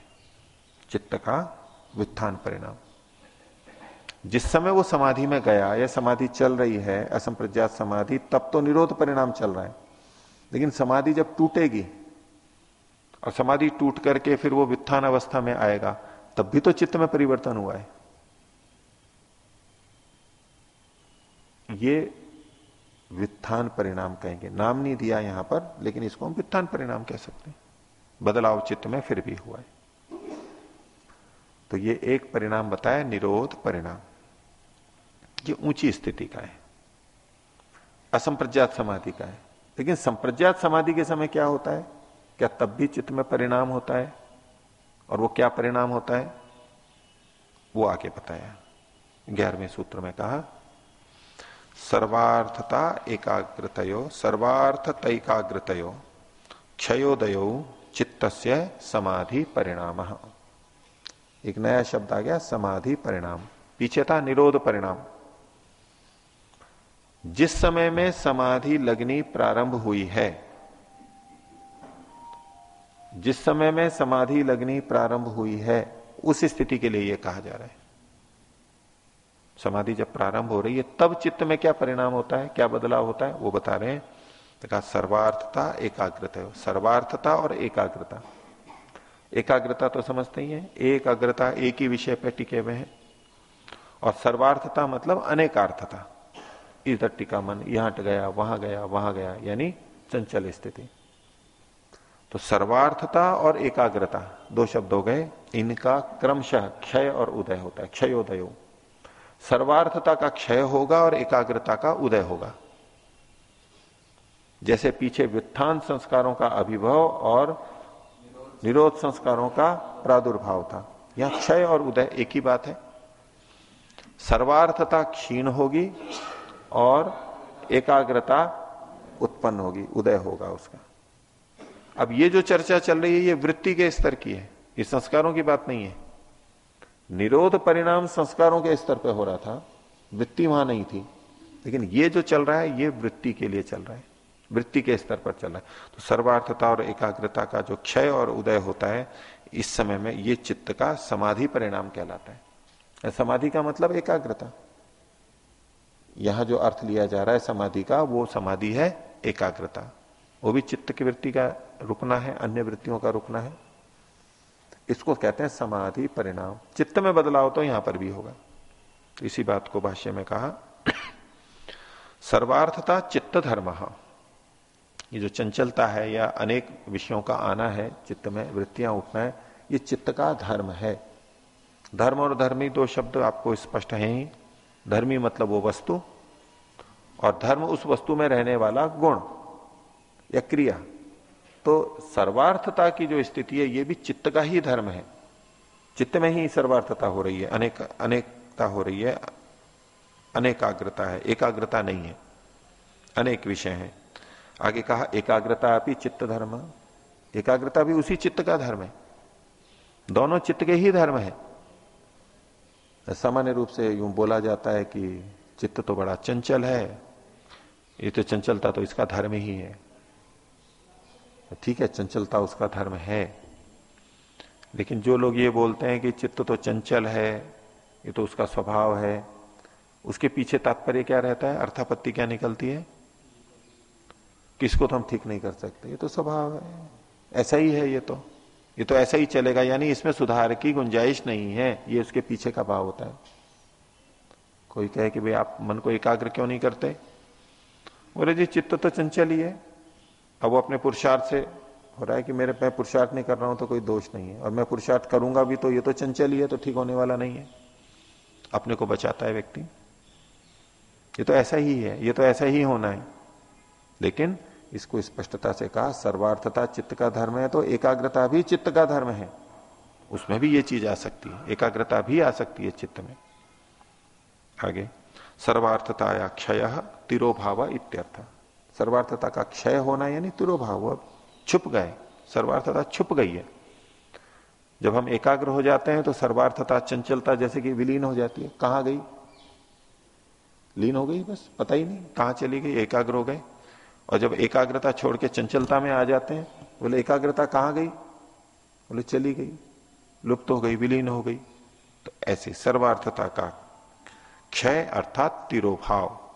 चित्त का वित्थान परिणाम। जिस समय वो समाधि में गया, या समाधि चल रही है, असंप्रज्ञात समाधि, तब तो निरोध परिणाम चल रहा है। लेकिन समाधि जब टूटेगी, और समाधि टूट करके फिर वो वित्थान अवस्था में आएगा, तब भी तो चित्त में परिवर्तन हुआ है। ये वित्थान परिणाम कहेंगे। नाम नहीं दिया यहाँ पर, लेकिन इसको हम वित्थान परिणाम कह सकते हैं। बदलाव चित्त में फिर भी हुआ है। तो ये एक परिणाम बताया, निरोध परिणाम। ये ऊँची स्थिति का है। असंप्रज्ञात समाधि का है। लेकिन संप्रज्ञात समाधि के समय क्या होता है? क्या तब भी चित्त में परिणाम होता है? और वो क्या परिणाम होता है? वो आगे बताया। ग्यारहवें सूत्र में कहा, सर्वार्थता एकाग्रतयो सर्वार्थ तैकाग्रतयो क्षयोदयो चित्त समाधि परिणाम एक नया शब्द आ गया समाधि परिणाम पीछे था निरोध परिणाम। जिस समय में समाधि लगनी प्रारंभ हुई है, जिस समय में समाधि लगनी प्रारंभ हुई है, उस स्थिति के लिए यह कहा जा रहा है। समाधि जब प्रारंभ हो रही है, तब चित्त में क्या परिणाम होता है, क्या बदलाव होता है, वो बता रहे हैं। तो कहा सर्वार्थता एकाग्रता सर्वार्थता और एकाग्रता। एकाग्रता तो समझते ही है। एक अग्रता एक ही विषय पे टिके हुए हैं। और सर्वार्थता मतलब अनेकार्थता। इधर टिका मन, यहाँ गया, वहाँ गया वहाँ गया, यानी चंचल स्थिति। तो सर्वार्थता और एकाग्रता, दो शब्द हो गए। इनका क्रमशः क्षय और उदय होता है। क्षयोदय। सर्वार्थता का क्षय होगा और एकाग्रता का उदय होगा। जैसे पीछे व्युत्थान संस्कारों का अभिभव और निरोध संस्कारों का प्रादुर्भाव था। यहाँ क्षय और उदय एक ही बात है। सर्वार्थता क्षीण होगी और एकाग्रता उत्पन्न होगी, उदय होगा उसका। अब ये जो चर्चा चल रही है, ये वृत्ति के स्तर की है। ये संस्कारों की बात नहीं है। निरोध परिणाम संस्कारों के स्तर पर हो रहा था, वृत्ति वहाँ नहीं थी। लेकिन ये जो चल रहा है, ये वृत्ति के लिए चल रहा है। वृत्ति के स्तर पर चल है। तो सर्वार्थता और एकाग्रता का जो क्षय और उदय होता है, इस समय में ये चित्त का समाधि परिणाम कहलाता है। समाधि का मतलब एकाग्रता। यहाँ जो अर्थ लिया जा रहा है समाधि का, वो समाधि है एकाग्रता। वो भी चित्त की वृत्ति का रुकना है, अन्य वृत्तियों का रुकना है। इसको कहते हैं समाधि परिणाम। चित्त में बदलाव तो यहाँ पर भी होगा। इसी बात को भाष्य में कहा, सर्वार्थता चित्त धर्म। ये जो चंचलता है या अनेक विषयों का आना है, चित्त में वृत्तियाँ उठना है, ये चित्त का धर्म है। धर्म और धर्मी दो शब्द आपको स्पष्ट है ही। धर्मी मतलब वो वस्तु और धर्म उस वस्तु में रहने वाला गुण या क्रिया। तो सर्वार्थता की जो स्थिति है, ये भी चित्त का ही धर्म है। चित्त में ही सर्वार्थता हो रही है, अनेक, अनेकता हो रही है, अनेकाग्रता है, एकाग्रता नहीं है, अनेक विषय हैं। आगे कहा, एकाग्रता अपनी चित्त धर्म। एकाग्रता भी उसी चित्त का धर्म है। दोनों चित्त के ही धर्म है। सामान्य रूप से यूँ बोला जाता है कि चित्त तो बड़ा चंचल है। ये तो चंचलता तो इसका धर्म ही है। ठीक है, चंचलता उसका धर्म है। लेकिन जो लोग ये बोलते हैं कि चित्त तो चंचल है, ये तो उसका स्वभाव है, उसके पीछे तात्पर्य क्या रहता है? अर्थापत्ति क्या निकलती है? किसको तो हम ठीक नहीं कर सकते? ये तो स्वभाव है। ऐसा ही है ये तो। ये तो ऐसा ही चलेगा। यानी इसमें सुधार की गुंजाइश नहीं है। ये उसके पीछे का भाव होता है। कोई कहे कि भाई आप मन को एकाग्र क्यों नहीं करते? बोले, जी, चित्त तो चंचल ही है। अब वो अपने पुरुषार्थ से हो रहा है कि मेरे, मैं पुरुषार्थ नहीं कर रहा हूँ तो कोई दोष नहीं है। और मैं पुरुषार्थ करूँगा भी तो ये तो चंचल ही है तो ठीक होने वाला नहीं है। अपने को बचाता है व्यक्ति। ये तो ऐसा ही है। ये तो ऐसा ही होना है। लेकिन इसको स्पष्टता से कहा, सर्वार्थता चित्त का धर्म है तो एकाग्रता भी चित्त का धर्म है। उसमें भी ये चीज़ आ सकती है, एकाग्रता भी आ सकती है चित्त में। आगे सर्वार्थता या क्षय तिरोभाव इत्यर्थ। सर्वार्थता का क्षय होना यानी तिरोभाव छुप गए, सर्वार्थता छुप गई है। जब हम एकाग्र हो जाते हैं तो सर्वार्थता चंचलता जैसे कि विलीन हो जाती है। कहाँ गई? लीन हो गई बस, पता ही नहीं, कहाँ चली गई? एकाग्र हो गए। और जब एकाग्रता छोड़ के चंचलता में आ जाते हैं, बोले, एकाग्रता कहाँ गई? बोले, चली गई, लुप्त हो गई, विलीन हो गई। तो ऐसी सर्वार्थता का क्षय अर्थात तिरोभाव।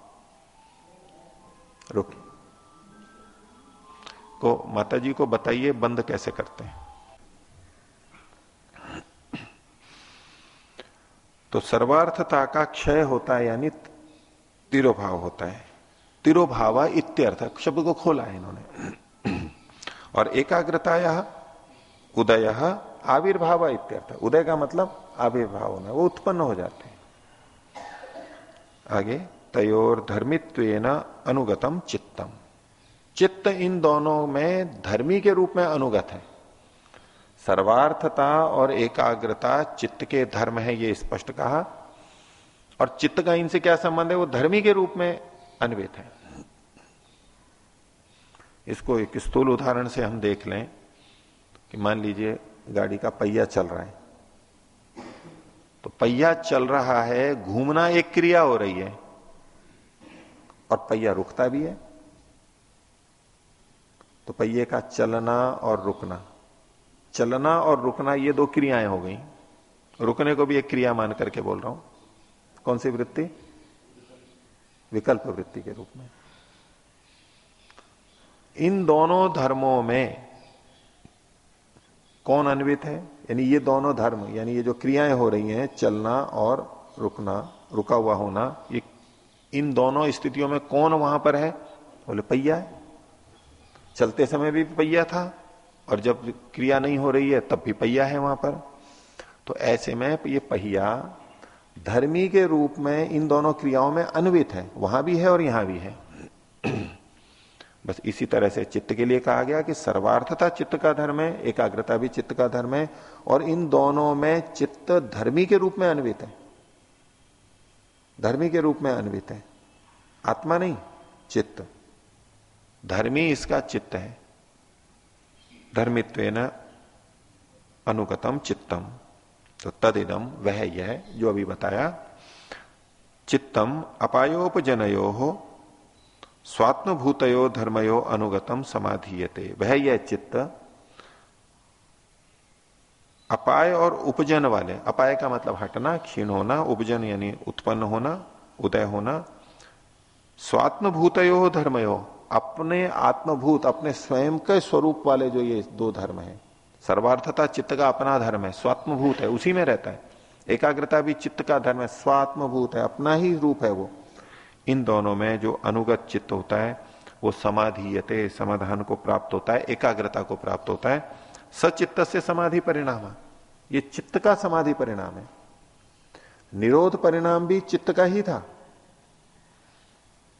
रुक। को माता जी को बताइए, बंद कैसे करते हैं? तो सर्वार्थता का क्षय होता है, यानी तिरोभाव होता है। तिरोभाव इत्यर्थ शब्द को खोला है इन्होंने। और एकाग्रता उदय, आविर्भाव इत्यर्थ। उदय का मतलब आविर्भाव होना, वो उत्पन्न हो जाते हैं। आगे तयोर धर्मित्व अनुगतम चित्तम। चित्त इन दोनों में धर्मी के रूप में अनुगत है। सर्वार्थता और एकाग्रता चित्त के धर्म है, ये स्पष्ट कहा। और चित्त का इनसे क्या संबंध है? वो धर्मी के रूप में अन्वित है। इसको एक स्थूल उदाहरण से हम देख लें कि मान लीजिए गाड़ी का पहिया चल रहा है। तो पहिया चल रहा है, घूमना एक क्रिया हो रही है और पहिया रुकता भी है। तो पहिए का चलना और रुकना। चलना और रुकना ये दो क्रियाएँ हो गई। रुकने को भी एक क्रिया मान करके बोल रहा हूँ। कौन सी वृत्ति? विकल्प वृत्ति के रूप में। इन दोनों धर्मों में कौन अन्वित है? यानी ये दोनों धर्म, यानी ये जो क्रियाएँ हो रही हैं, चलना और रुकना, रुका हुआ होना, ये इन दोनों स्थितियों में कौन वहाँ पर है? बोले, पहिया है। चलते समय भी पहिया था, और जब क्रिया नहीं हो रही है, तब भी पहिया है वहाँ पर। तो ऐसे में ये पहिया धर्मी के रूप में इन दोनों क्रियाओं में अन्वित है। वहाँ भी है और यहाँ भी है। बस इसी तरह से चित्त के लिए कहा गया कि सर्वार्थता चित्त का धर्म है, एकाग्रता भी चित्त का धर्म है, और इन दोनों में चित्त धर्मी के रूप में अन्वित है। धर्मी के रूप में अन्वित है। आत्मा नहीं, चित्त। धर्मी इसका चित्त है। धर्मित्व अनुगतम चित्तम। तो तदिदम वह यह जो अभी बताया, चित्तम अपायोपजनयो हो स्वात्म भूतयो धर्मयो अनुगतम समाधीयते। वह यह चित्त अपाय और उपजन वाले, अपाय का मतलब हटना, क्षीण होना, उपजन यानी उत्पन्न होना, उदय होना स्वात्म भूतयो धर्मयो, अपने आत्मभूत, अपने स्वयं के स्वरूप वाले जो ये दो धर्म है। सर्वार्थता चित्त का अपना धर्म है, स्वात्मभूत है, उसी में रहता है। एकाग्रता भी चित्त का धर्म है, स्वात्मभूत है, अपना ही रूप है वो। इन दोनों में जो अनुगत चित्त होता है, वो समाधीयते, समाधान को प्राप्त होता है, एकाग्रता को प्राप्त होता है। सचित्त से समाधि परिणाम ये चित्त का समाधि परिणाम है। निरोध परिणाम भी चित्त का ही था।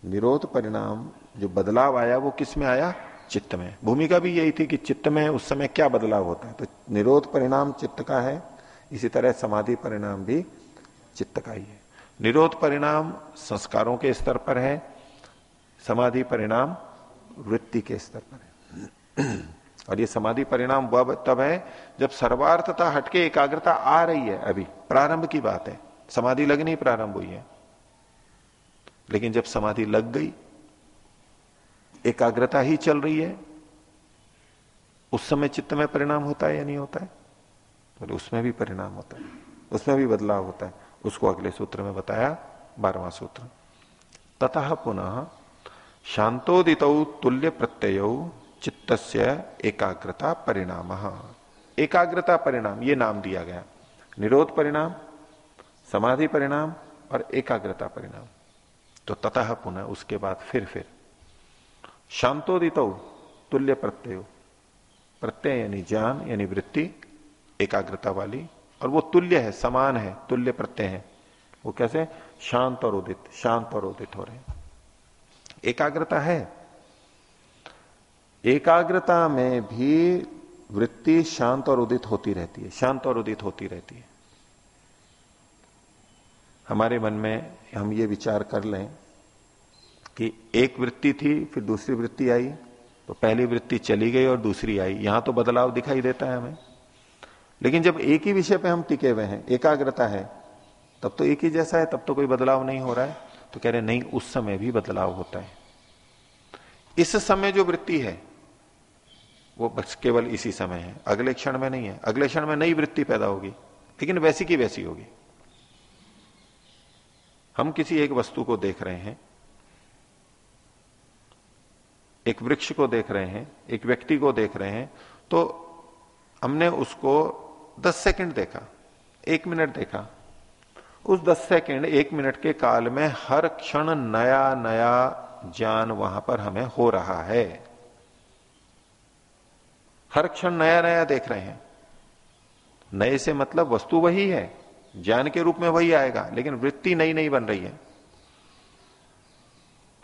निरोध परिणाम जो बदलाव आया, वो किसमें आया? चित्त में। भूमिका भी यही थी कि चित्त में उस समय क्या बदलाव होता है? तो निरोध परिणाम चित्त का है, इसी तरह समाधि परिणाम भी चित्त का ही है। निरोध परिणाम संस्कारों के स्तर पर है, समाधि परिणाम वृत्ति के स्तर पर है। और ये समाधि परिणाम वह तब है जब सर्वार्थता हटके एकाग्रता आ रही है अभी। प्रारंभ की बात है। समाधि लगनी प्रारंभ हुई है। लेकिन जब समाधि लग गई एकाग्रता ही चल रही है। उस समय चित्त में परिणाम होता है या नहीं होता है? तो उसमें भी परिणाम होता है। उसमें भी बदलाव होता है। उसको अगले सूत्र में बताया, बारहवां सूत्र। तथा पुनः शांतोदित तुल्य प्रत्यय चित्त एकाग्रता परिणाम। एकाग्रता परिणाम, ये नाम दिया गया। निरोध परिणाम, समाधि परिणाम और एकाग्रता परिणाम। तो ततः पुनः उसके बाद फिर फिर शांतोदित तुल्य प्रत्यय। प्रत्यय यानी ज्ञान, यानी वृत्ति, एकाग्रता वाली, और वो तुल्य है, समान है, तुल्य प्रत्यय है। वो कैसे? शांत और उदित, शांत और उदित हो रहे हैं। एकाग्रता है। एकाग्रता में भी वृत्ति शांत और उदित होती रहती है, शांत और उदित होती रहती है। हमारे मन में हम ये विचार कर लें कि एक वृत्ति थी, फिर दूसरी वृत्ति आई तो पहली वृत्ति चली गई और दूसरी आई। यहाँ तो बदलाव दिखाई देता है हमें। लेकिन जब एक ही विषय पे हम टिके हुए हैं, एकाग्रता है, तब तो एक ही जैसा है, तब तो कोई बदलाव नहीं हो रहा है। तो कह रहे नहीं, उस समय भी बदलाव होता है। इस समय जो वृत्ति है, वो बस केवल इसी समय है। अगले क्षण में नहीं है। अगले क्षण में नई वृत्ति पैदा होगी, लेकिन वैसी की वैसी होगी। हम किसी एक वस्तु को देख रहे हैं एक वृक्ष को देख रहे हैं, एक व्यक्ति को देख रहे हैं तो हमने उसको 10 सेकंड देखा, एक मिनट देखा। उस 10 सेकंड, एक मिनट के काल में हर क्षण नया नया ज्ञान वहाँ पर हमें हो रहा है। हर क्षण नया नया देख रहे हैं। नए से मतलब वस्तु वही है, ज्ञान के रूप में वही आएगा, लेकिन वृत्ति नई नई बन रही है।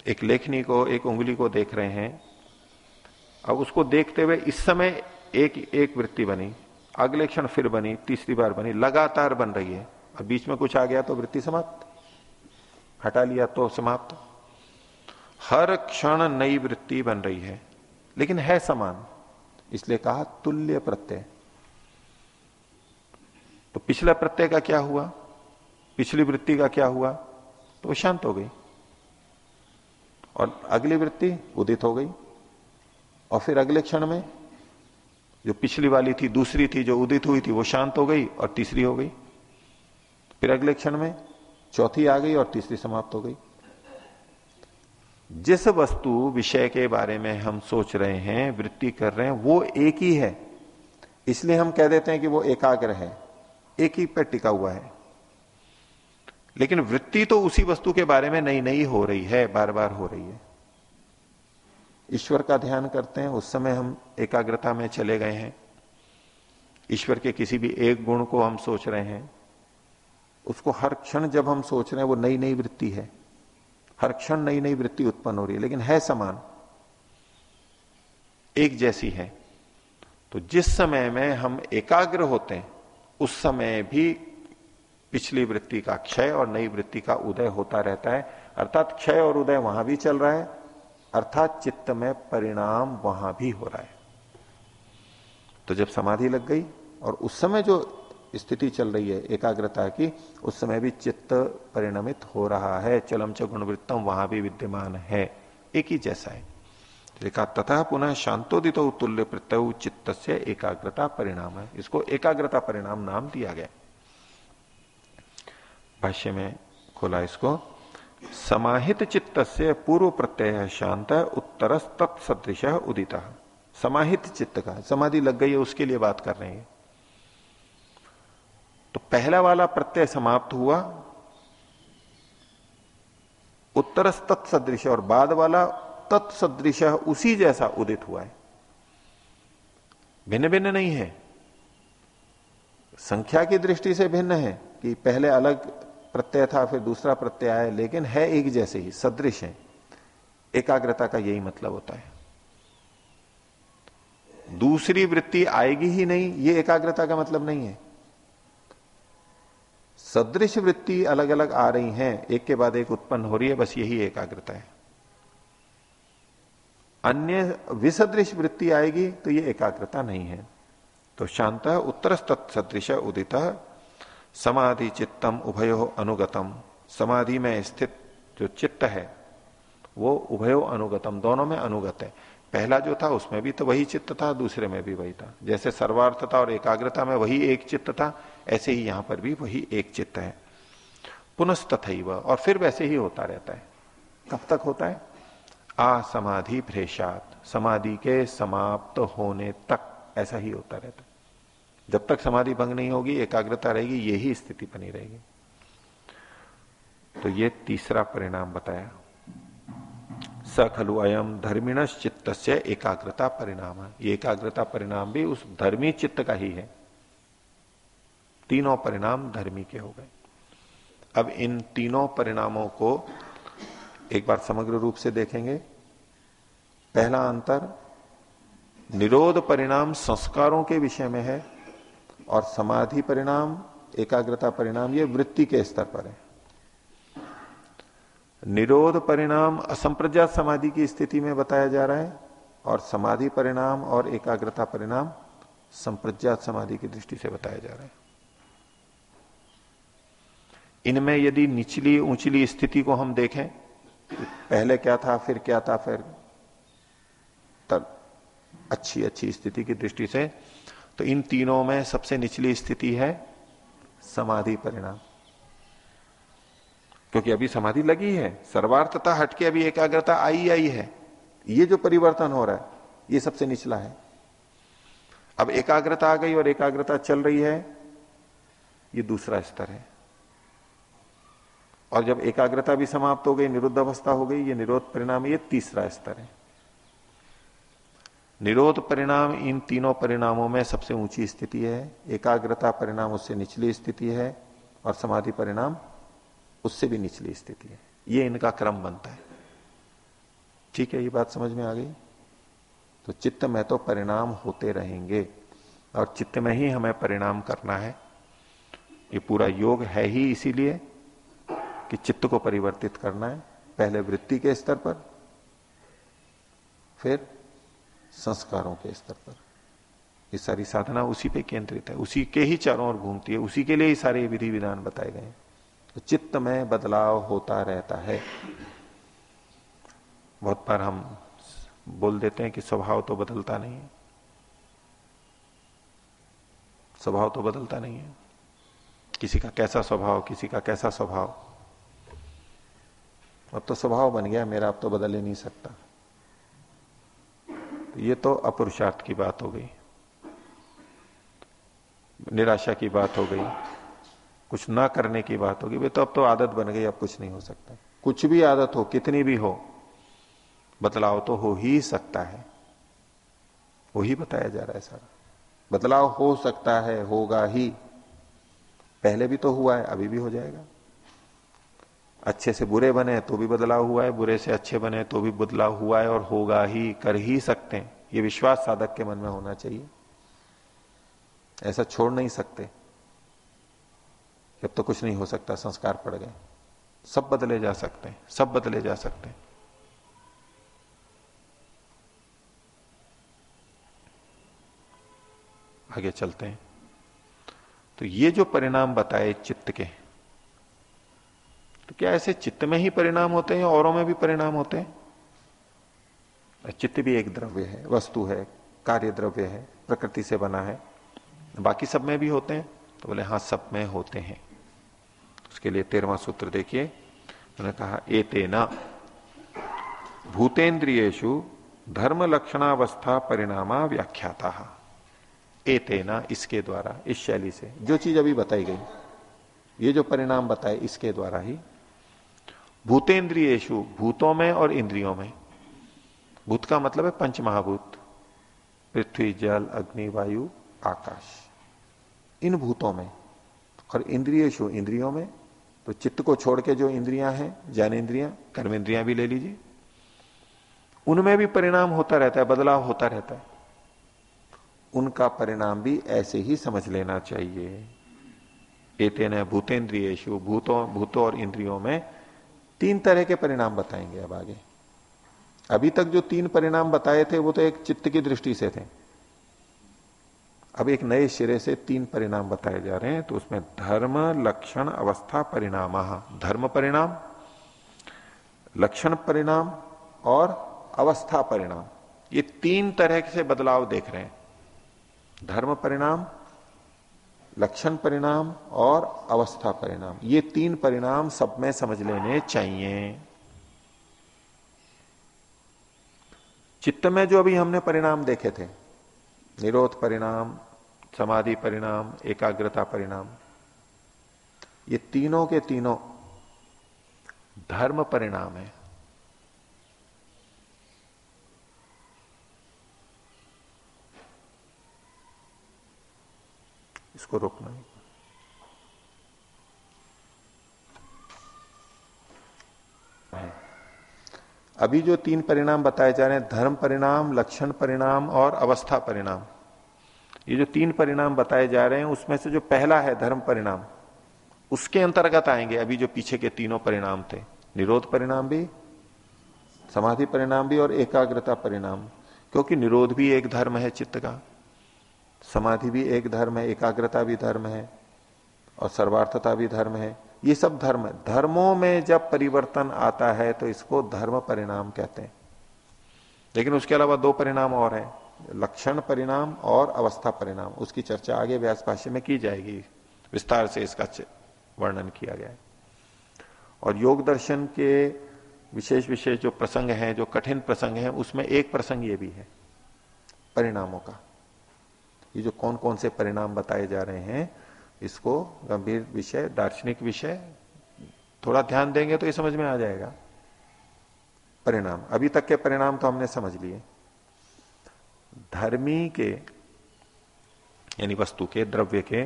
एक लेखनी को, एक उंगली को देख रहे हैं। अब उसको देखते हुए इस समय एक एक वृत्ति बनी, अगले क्षण फिर बनी, तीसरी बार बनी, लगातार बन रही है। अब बीच में कुछ आ गया तो वृत्ति समाप्त, हटा लिया तो समाप्त। हर क्षण नई वृत्ति बन रही है, लेकिन है समान, इसलिए कहा तुल्य प्रत्यय। तो पिछला प्रत्यय का क्या हुआ? पिछली वृत्ति का क्या हुआ? तो शांत हो गई। और अगली वृत्ति उदित हो गई। और फिर अगले क्षण में जो पिछली वाली थी, दूसरी थी, जो उदित हुई थी, वो शांत हो गई और तीसरी हो गई। फिर अगले क्षण में चौथी आ गई और तीसरी समाप्त हो गई। जिस वस्तु विषय के बारे में हम सोच रहे हैं, वृत्ति कर रहे हैं, वो एक ही है। इसलिए हम कह देते हैं कि वो एकाग्र है, एक ही पर टिका हुआ है। लेकिन वृत्ति तो उसी वस्तु के बारे में नई नई हो रही है बार बार हो रही है। ईश्वर का ध्यान करते हैं, उस समय हम एकाग्रता में चले गए हैं। ईश्वर के किसी भी एक गुण को हम सोच रहे हैं। उसको हर क्षण जब हम सोच रहे हैं, वो नई नई वृत्ति है। हर क्षण नई नई वृत्ति उत्पन्न हो रही है, लेकिन है समान। एक जैसी है। तो जिस समय में हम एकाग्र होते हैं, उस समय भी पिछली वृत्ति का क्षय और नई वृत्ति का उदय होता रहता है। अर्थात क्षय और उदय वहाँ भी चल रहा है, अर्थात चित्त में परिणाम वहाँ भी हो रहा है। तो जब समाधि लग गई और उस समय जो स्थिति चल रही है, एकाग्रता की, उस समय भी चित्त परिणमित हो रहा है। चलम च गुणवृत्तम वहाँ भी विद्यमान है। एक ही जैसा है। देखा तथा पुनः शांतोदित तुल्य प्रत्यय चित्त से एकाग्रता परिणाम है। इसको एकाग्रता परिणाम नाम दिया गया। भाष्य में खोला इसको, समाहित चित्त से पूर्व प्रत्यय शांत उत्तर तत्सदृश उदित। समाहित चित्त का, समाधि लग गई है, उसके लिए बात कर रहे हैं। तो पहला वाला प्रत्यय समाप्त हुआ उत्तर तत्सदृश और बाद वाला तत्सदृश उसी जैसा उदित हुआ है। भिन्न भिन्न नहीं है। संख्या की दृष्टि से भिन्न है कि पहले अलग प्रत्यय था, फिर दूसरा प्रत्यय आया, लेकिन है एक जैसे ही, सदृश है। एकाग्रता का यही मतलब होता है। दूसरी वृत्ति आएगी ही नहीं, ये एकाग्रता का मतलब नहीं है। सदृश वृत्ति अलग अलग आ रही हैं, एक के बाद एक उत्पन्न हो रही है, बस यही एकाग्रता है। अन्य विसदृश वृत्ति आएगी तो ये एकाग्रता नहीं है। तो शांत उत्तर सदृश उदित समाधि चित्तम उभयो अनुगतम। समाधि में स्थित जो चित्त है, वो उभयो अनुगतम, दोनों में अनुगत है। पहला जो था, उसमें भी तो वही चित्त था, दूसरे में भी वही था। जैसे सर्वार्थता और एकाग्रता में वही एक चित्त था, ऐसे ही यहाँ पर भी वही एक चित्त है। पुनस्तथ और फिर वैसे ही होता रहता है। कब तक होता है? आ समाधि भ्रेशात समाधि के समाप्त होने तक ऐसा ही होता रहता है। जब तक समाधि भंग नहीं होगी, एकाग्रता रहेगी, यही स्थिति बनी रहेगी। तो ये तीसरा परिणाम बताया। स खलु अयम धर्मिण चित्त से एकाग्रता परिणाम। है ये एकाग्रता परिणाम भी उस धर्मी चित्त का ही है। तीनों परिणाम धर्मी के हो गए। अब इन तीनों परिणामों को एक बार समग्र रूप से देखेंगे। पहला अंतर, निरोध परिणाम संस्कारों के विषय में है। और समाधि परिणाम, एकाग्रता परिणाम, ये वृत्ति के स्तर पर है। निरोध परिणाम असंप्रज्ञात समाधि की स्थिति में बताया जा रहा है और समाधि परिणाम और एकाग्रता परिणाम संप्रज्ञात समाधि की दृष्टि से बताया जा रहा है। इनमें यदि निचली ऊंचली स्थिति को हम देखें पहले क्या था, फिर क्या था, फिर तब अच्छी अच्छी स्थिति की दृष्टि से तो इन तीनों में सबसे निचली स्थिति है समाधि परिणाम। क्योंकि अभी समाधि लगी है, सर्वार्थता हटके अभी एकाग्रता आई आई है, ये जो परिवर्तन हो रहा है, ये सबसे निचला है। अब एकाग्रता आ गई और एकाग्रता चल रही है, ये दूसरा स्तर है। और जब एकाग्रता भी समाप्त हो गई, निरुद्ध अवस्था हो गई, ये निरोध परिणाम, ये तीसरा स्तर है। निरोध परिणाम इन तीनों परिणामों में सबसे ऊँची स्थिति है, एकाग्रता परिणाम उससे निचली स्थिति है और समाधि परिणाम उससे भी निचली स्थिति है। ये इनका क्रम बनता है। ठीक है, ये बात समझ में आ गई? तो चित्त में तो परिणाम होते रहेंगे और चित्त में ही हमें परिणाम करना है। ये पूरा योग है ही इसीलिए कि चित्त को परिवर्तित करना है, पहले वृत्ति के स्तर पर, फिर संस्कारों के स्तर पर। ये सारी साधना उसी पे केंद्रित है। उसी के ही चारों ओर घूमती है। उसी के लिए ही सारे विधि विधान बताए गए तो चित्त में बदलाव होता रहता है। बहुत बार हम बोल देते हैं कि स्वभाव तो बदलता नहीं है। स्वभाव तो बदलता नहीं है। किसी का कैसा स्वभाव, किसी का कैसा स्वभाव। अब तो स्वभाव बन गया, मेरा अब तो बदल ही नहीं सकता। ये तो अपुरुषार्थ की बात हो गई। निराशा की बात हो गई। कुछ ना करने की बात होगी वे तो अब तो आदत बन गई, अब कुछ नहीं हो सकता। कुछ भी आदत हो, कितनी भी हो, बदलाव तो हो ही सकता है। वही बताया जा रहा है सारा। बदलाव हो सकता है, होगा ही। पहले भी तो हुआ है, अभी भी हो जाएगा। अच्छे से बुरे बने तो भी बदलाव हुआ है, बुरे से अच्छे बने तो भी बदलाव हुआ है और होगा ही, कर ही सकते हैं। ये विश्वास साधक के मन में होना चाहिए। ऐसा छोड़ नहीं सकते। अब तो कुछ नहीं हो सकता, संस्कार पड़ गए। सब बदले जा सकते हैं, सब बदले जा सकते हैं। आगे चलते हैं। तो ये जो परिणाम बताए चित्त के तो क्या ऐसे चित्त में ही परिणाम होते हैं औरों में भी परिणाम होते हैं? चित्त भी एक द्रव्य है, वस्तु है कार्य द्रव्य है, प्रकृति से बना है। बाकी सब में भी होते हैं तो बोले हाँ सब में होते हैं। उसके लिए तेरवा सूत्र देखिए। उन्होंने कहा ए तेना भूतेन्द्रियु धर्म लक्षणावस्था परिणामा व्याख्याता। ए तेना इसके द्वारा, इस शैली से, जो चीज़ अभी बताई गई, ये जो परिणाम बताए, इसके द्वारा ही भूतेन्द्रियु भूतों में और इंद्रियों में। भूत का मतलब है पंच महाभूत पृथ्वी, जल, अग्नि, वायु, आकाश। इन भूतों में और इंद्रियशु इंद्रियों में तो चित्त को छोड़ के जो इंद्रियाँ हैं, ज्ञान इंद्रियाँ, कर्म इंद्रियाँ भी ले लीजिए। उनमें भी परिणाम होता रहता है, बदलाव होता रहता है। उनका परिणाम भी ऐसे ही समझ लेना चाहिए। एतेन भूतेन्द्रियशु भूतों भूतों और इंद्रियों में तीन तरह के परिणाम बताएँगे अब आगे। अभी तक जो तीन परिणाम बताए थे, वो तो एक चित्त की दृष्टि से थे। अब एक नए सिरे से तीन परिणाम बताए जा रहे हैं तो उसमें धर्म, लक्षण, अवस्था, परिणाम। धर्म परिणाम, लक्षण परिणाम और अवस्था परिणाम। ये तीन तरह से बदलाव देख रहे हैं। धर्म परिणाम लक्षण परिणाम और अवस्था परिणाम। ये तीन परिणाम सब में समझ लेने चाहिए। चित्त में जो अभी हमने परिणाम देखे थे, निरोध परिणाम, समाधि परिणाम, एकाग्रता परिणाम, ये तीनों के तीनों धर्म परिणाम है। इसको रोकना है। अभी जो तीन परिणाम बताए जा रहे हैं, धर्म परिणाम, लक्षण परिणाम और अवस्था परिणाम, ये जो तीन परिणाम बताए जा रहे हैं, उसमें से जो पहला है धर्म परिणाम, उसके अंतर्गत आएँगे अभी जो पीछे के तीनों परिणाम थे, निरोध परिणाम भी, समाधि परिणाम भी और एकाग्रता परिणाम, क्योंकि निरोध भी एक धर्म है चित्त का। समाधि भी एक धर्म है, एकाग्रता भी धर्म है, और सर्वार्थता भी धर्म है। ये सब धर्म है। धर्मों में जब परिवर्तन आता है तो इसको धर्म परिणाम कहते हैं। लेकिन उसके अलावा दो परिणाम और हैं। लक्षण परिणाम और अवस्था परिणाम। उसकी चर्चा आगे व्यास भाष्य में की जाएगी। विस्तार से इसका वर्णन किया गया है। और योग दर्शन के विशेष विशेष जो प्रसंग हैं, जो कठिन प्रसंग हैं, उसमें एक प्रसंग ये भी है, परिणामों का। ये जो कौन कौन से परिणाम बताए जा रहे हैं, इसको गंभीर विषय, दार्शनिक विषय, थोड़ा ध्यान देंगे तो ये समझ में आ जाएगा। परिणाम, अभी तक के परिणाम तो हमने समझ लिए। धर्मी के, यानी वस्तु के, द्रव्य के,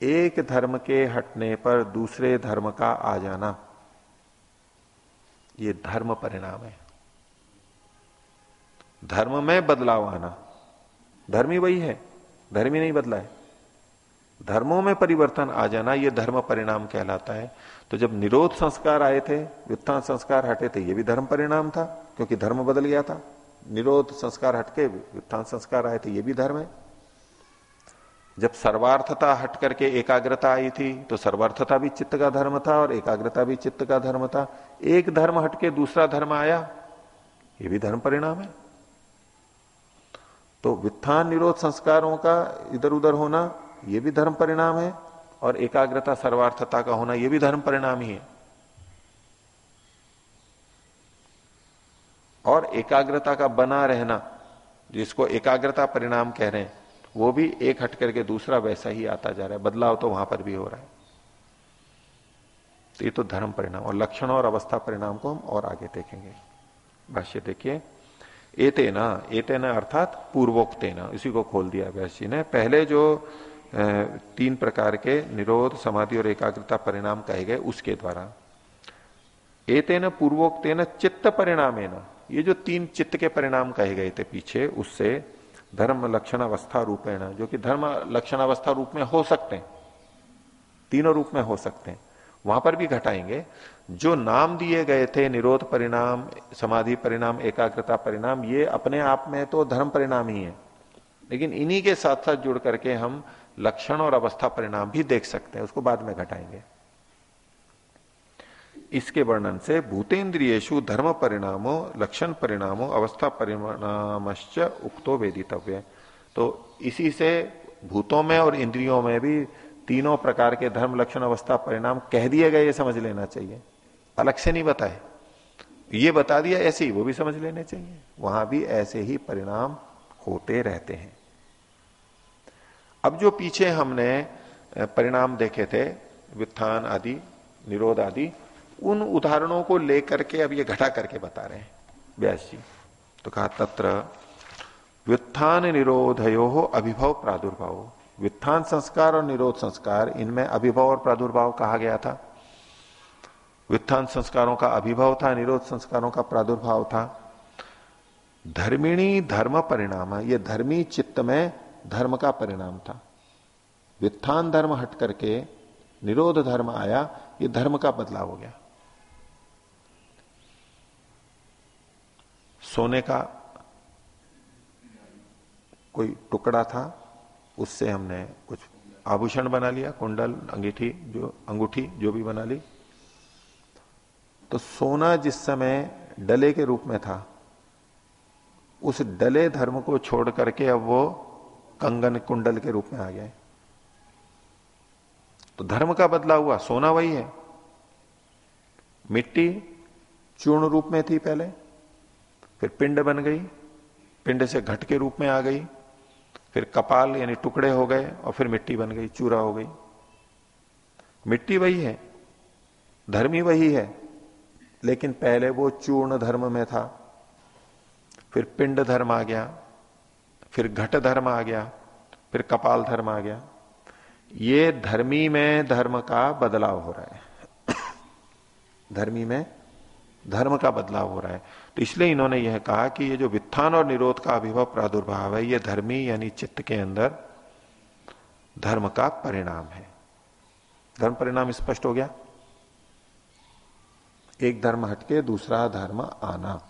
एक धर्म के हटने पर दूसरे धर्म का आ जाना, ये धर्म परिणाम है। धर्म में बदलाव आना। धर्मी वही है, धर्मी नहीं बदला है। धर्मों में परिवर्तन आ जाना यह धर्म परिणाम कहलाता है। तो जब निरोध संस्कार आए थे, व्युत्थान संस्कार हटे थे यह भी धर्म परिणाम था, क्योंकि धर्म बदल गया था। निरोध संस्कार हटके व्युत्थान संस्कार आए थे यह भी धर्म है। जब सर्वार्थता हट करके एकाग्रता आई थी तो सर्वार्थता भी चित्त का धर्म था और एकाग्रता भी चित्त का धर्म था। एक धर्म हटके दूसरा धर्म आया, ये भी धर्म परिणाम है। तो वित्थान निरोध संस्कारों का इधर उधर होना यह भी धर्म परिणाम है, और एकाग्रता सर्वार्थता का होना यह भी धर्म परिणाम ही है। और एकाग्रता का बना रहना, जिसको एकाग्रता परिणाम कह रहे हैं, वो भी एक हट करके दूसरा वैसा ही आता जा रहा है, बदलाव तो वहाँ पर भी हो रहा है। तो ये तो धर्म परिणाम, और लक्षण और अवस्था परिणाम को हम और आगे देखेंगे। भाष्य देखिए एते न एते न अर्थात पूर्वोक्तेना, इसी को खोल दिया वैश्य ने। पहले जो तीन प्रकार के निरोध, समाधि और एकाग्रता परिणाम कहे गए उसके द्वारा। एते न पूर्वोक्तेन, चित्त परिणाम ये जो तीन चित्त के परिणाम कहे गए थे पीछे, उससे धर्म लक्षण अवस्था रूपेण, जो कि धर्म लक्षण अवस्था रूप में हो सकते हैं, तीनों रूप में हो सकते हैं, वहाँ पर भी घटाएँगे। जो नाम दिए गए थे, निरोध परिणाम, समाधि परिणाम, एकाग्रता परिणाम, ये अपने आप में तो धर्म परिणाम ही है। लेकिन इन्हीं के साथ साथ जुड़ करके हम लक्षण और अवस्था परिणाम भी देख सकते हैं, उसको बाद में घटाएँगे। इसके वर्णन से भूतेन्द्रियेशु धर्म परिणामों, लक्षण परिणामों, अवस्था परिणामश्च उक्तो वेदितव्य। तो इसी से भूतों में और इंद्रियों में भी तीनों प्रकार के धर्म, लक्षण, अवस्था परिणाम कह दिए गए, ये समझ लेना चाहिए। अलग से नहीं बताए। ये बता दिया, ऐसे ही वो भी समझ लेने चाहिए। वहाँ भी ऐसे ही परिणाम होते रहते हैं। अब जो पीछे हमने परिणाम देखे थे वित्थान आदि, निरोध आदि, उन उदाहरणों को लेकर के अब ये घटा करके बता रहे हैं, व्यास जी। तो कहा तत्र, व्युत्थान निरोधयो अभिभव प्रादुर्भाव। व्युत्थान संस्कार और निरोध संस्कार, इनमें अभिभव और प्रादुर्भाव कहा गया था। व्युत्थान संस्कारों का अभिभाव था, निरोध संस्कारों का प्रादुर्भाव था। धर्मिणी धर्म परिणाम ये धर्मी चित्त में धर्म का परिणाम था। व्युत्थान धर्म हट करके निरोध धर्म आया, ये धर्म का बदलाव हो गया। सोने का कोई टुकड़ा था, उससे हमने कुछ आभूषण बना लिया, कुंडल, अंगीठी, जो, अंगूठी, जो भी बना ली। तो सोना जिस समय डले के रूप में था, उस डले धर्म को छोड़ करके अब वो कंगन कुंडल के रूप में आ गए। तो धर्म का बदला हुआ, सोना वही है। मिट्टी चूर्ण रूप में थी पहले, फिर पिंड बन गई, पिंड से घट के रूप में आ गई, फिर कपाल यानी टुकड़े हो गए और फिर मिट्टी बन गई, चूरा हो गई। मिट्टी वही है, धर्मी वही है। लेकिन पहले वो चूर्ण धर्म में था, फिर पिंड धर्म आ गया, फिर घट धर्म आ गया, फिर कपाल धर्म आ गया। ये धर्मी में धर्म का बदलाव हो रहा है। धर्मी में धर्म का बदलाव हो रहा है। तो इसलिए इन्होंने यह कहा कि ये जो वित्थान और निरोध का अभिभव प्रादुर्भाव है, ये धर्मी यानी चित्त के अंदर धर्म का परिणाम है। धर्म परिणाम स्पष्ट हो गया? एक धर्म हटके दूसरा धर्म आना।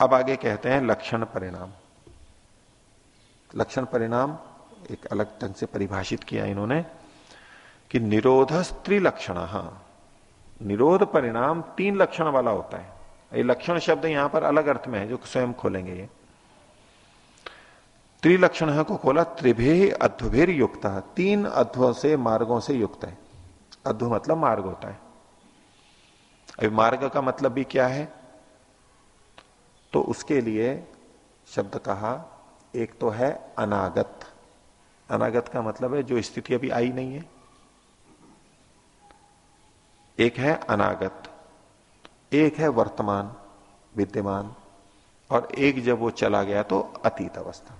अब आगे कहते हैं लक्षण परिणाम। लक्षण परिणाम एक अलग ढंग से परिभाषित किया इन्होंने कि निरोध स्त्रीलक्षण निरोध परिणाम तीन लक्षण वाला होता है। ये लक्षण शब्द यहाँ पर अलग अर्थ में है, जो स्वयं खोलेंगे ये। त्रिलक्षण को खोला, त्रिभे अध्वेर युक्त तीन अध्व से मार्गों से युक्त है। अध्व मतलब मार्ग होता है। अभी मार्ग का मतलब भी क्या है? तो उसके लिए शब्द कहा, एक तो है अनागत। अनागत का मतलब है जो स्थिति अभी आई नहीं है। एक है अनागत, एक है वर्तमान, विद्यमान, और एक जब वो चला गया तो अतीत अवस्था।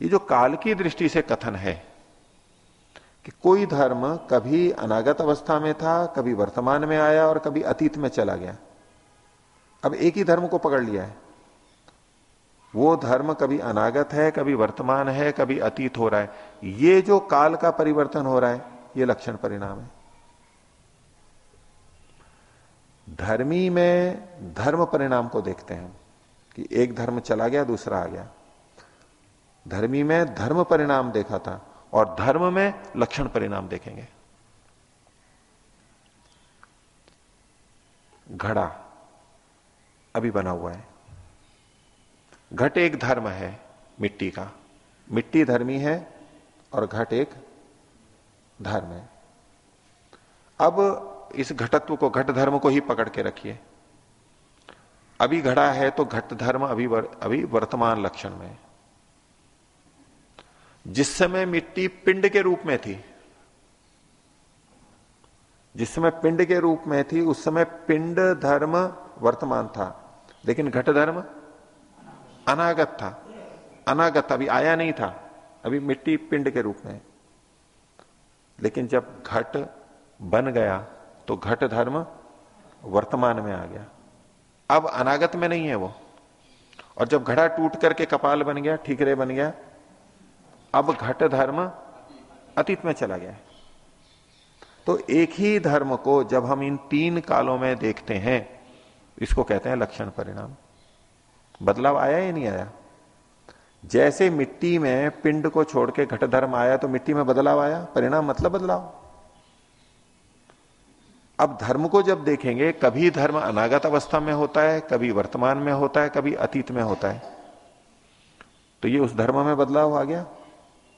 ये जो काल की दृष्टि से कथन है कि कोई धर्म कभी अनागत अवस्था में था, कभी वर्तमान में आया और कभी अतीत में चला गया। अब एक ही धर्म को पकड़ लिया है। वो धर्म कभी अनागत है, कभी वर्तमान है, कभी अतीत हो रहा है। ये जो काल का परिवर्तन हो रहा है, ये लक्षण परिणाम है। धर्मी में धर्म परिणाम को देखते हैं कि एक धर्म चला गया, दूसरा आ गया। धर्मी में धर्म परिणाम देखा था। और धर्म में लक्षण परिणाम देखेंगे। घड़ा अभी बना हुआ है। घट एक धर्म है मिट्टी का। मिट्टी धर्मी है और घट एक धर्म है। अब इस घटत्व को घट धर्म को ही पकड़ के रखिए। अभी घड़ा है तो घट धर्म अभी वर, अभी वर्तमान लक्षण में जिस समय मिट्टी पिंड के रूप में थी, जिस समय पिंड के रूप में थी, उस समय पिंड धर्म वर्तमान था, लेकिन घट धर्म अनागत था। अनागत अभी आया नहीं था, अभी मिट्टी पिंड के रूप में लेकिन जब घट बन गया तो घट धर्म वर्तमान में आ गया। अब अनागत में नहीं है वो। और जब घड़ा टूट करके कपाल बन गया, ठीकरे बन गया अब घट धर्म अतीत में चला गया तो एक ही धर्म को जब हम इन तीन कालों में देखते हैं, इसको कहते हैं लक्षण परिणाम। बदलाव आया या नहीं आया? जैसे मिट्टी में पिंड को छोड़ के घट धर्म आया तो मिट्टी में बदलाव आया? परिणाम मतलब बदलाव। अब धर्म को जब देखेंगे, कभी धर्म अनागत अवस्था में होता है, कभी वर्तमान में होता है, कभी अतीत में होता है। तो ये उस धर्म में बदलाव आ गया।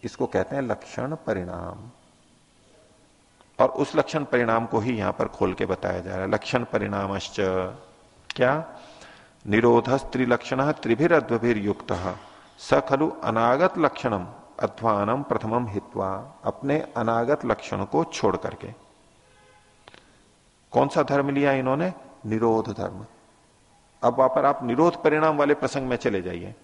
इसको कहते हैं लक्षण परिणाम। और उस लक्षण परिणाम को ही यहाँ पर खोल के बताया जा रहा है। लक्षण परिणामश्च क्या? निरोध स्त्रीलक्षण त्रिभिर युक्त। स खलु अनागत लक्षणम, अध्वानम प्रथमम हित्वा अपने अनागत लक्षण को छोड़ करके। कौन सा धर्म लिया इन्होंने? निरोध धर्म। अब वहाँ पर आप निरोध परिणाम वाले प्रसंग में चले जाइए।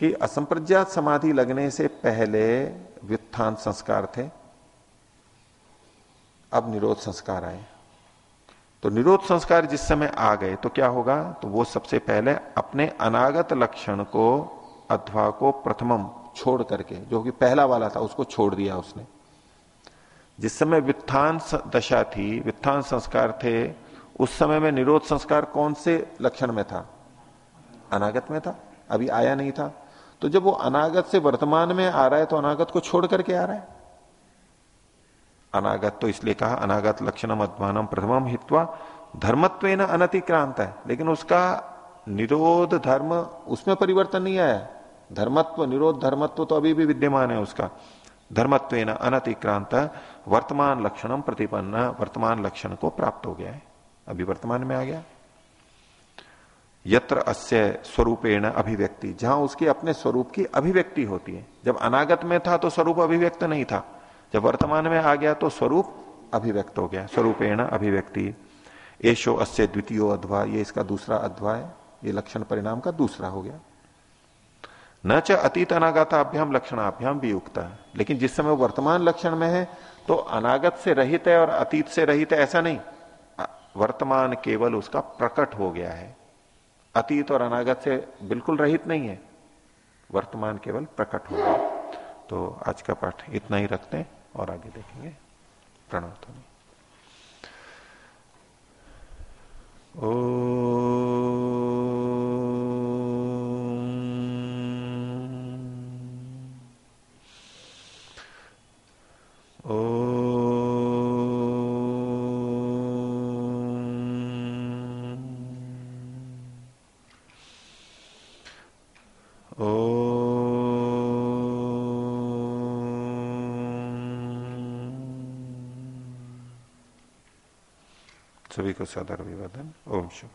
कि असंप्रज्ञात समाधि लगने से पहले व्युत्थान संस्कार थे, अब निरोध संस्कार आए। तो निरोध संस्कार जिस समय आ गए तो क्या होगा? तो वो सबसे पहले अपने अनागत लक्षण को, अथवा को प्रथमम छोड़ करके, जो कि पहला वाला था, उसको छोड़ दिया उसने। जिस समय वित्थान दशा थी वित्थान संस्कार थे, उस समय में निरोध संस्कार कौन से लक्षण में था? अनागत में था, अभी आया नहीं था। तो जब वो अनागत से वर्तमान में आ रहा है तो अनागत को छोड़ करके आ रहा है। अनागत तो इसलिए कहा, अनागत लक्षणम अध्वानम प्रथमम हित्वा धर्मत्व अनतिक्रांत है। लेकिन उसका निरोध धर्म, उसमें परिवर्तन नहीं आया। धर्मत्व, निरोध धर्मत्व तो अभी भी विद्यमान है उसका। धर्मत्व अनतिक्रांत, वर्तमान लक्षणम प्रतिपन्न, वर्तमान लक्षण को प्राप्त हो गया है। अभी वर्तमान में आ गया। यत्र अस्य स्वरूपेण अभिव्यक्ति। जहाँ उसकी अपने स्वरूप की अभिव्यक्ति होती है। जब अनागत में था तो स्वरूप अभिव्यक्त नहीं था। जब वर्तमान में आ गया तो स्वरूप अभिव्यक्त हो गया। स्वरूपेण अभिव्यक्ति। एशो अस्य द्वितीय अध्वा ये इसका दूसरा अध्वा है ये लक्षण परिणाम का दूसरा हो गया। न च अतीत अनागताभ्याम लक्षणाभ्याम भी उगता है। लेकिन जिस समय वर्तमान लक्षण में है तो अनागत से रहित है और अतीत से रहित है, ऐसा नहीं। वर्तमान केवल उसका प्रकट हो गया है। अतीत और अनागत से बिल्कुल रहित नहीं है। वर्तमान केवल प्रकट हो गया। तो आज का पाठ इतना ही रखते हैं और आगे देखेंगे प्रणव ओ सभी को सदर अभिवादन ओम शुभ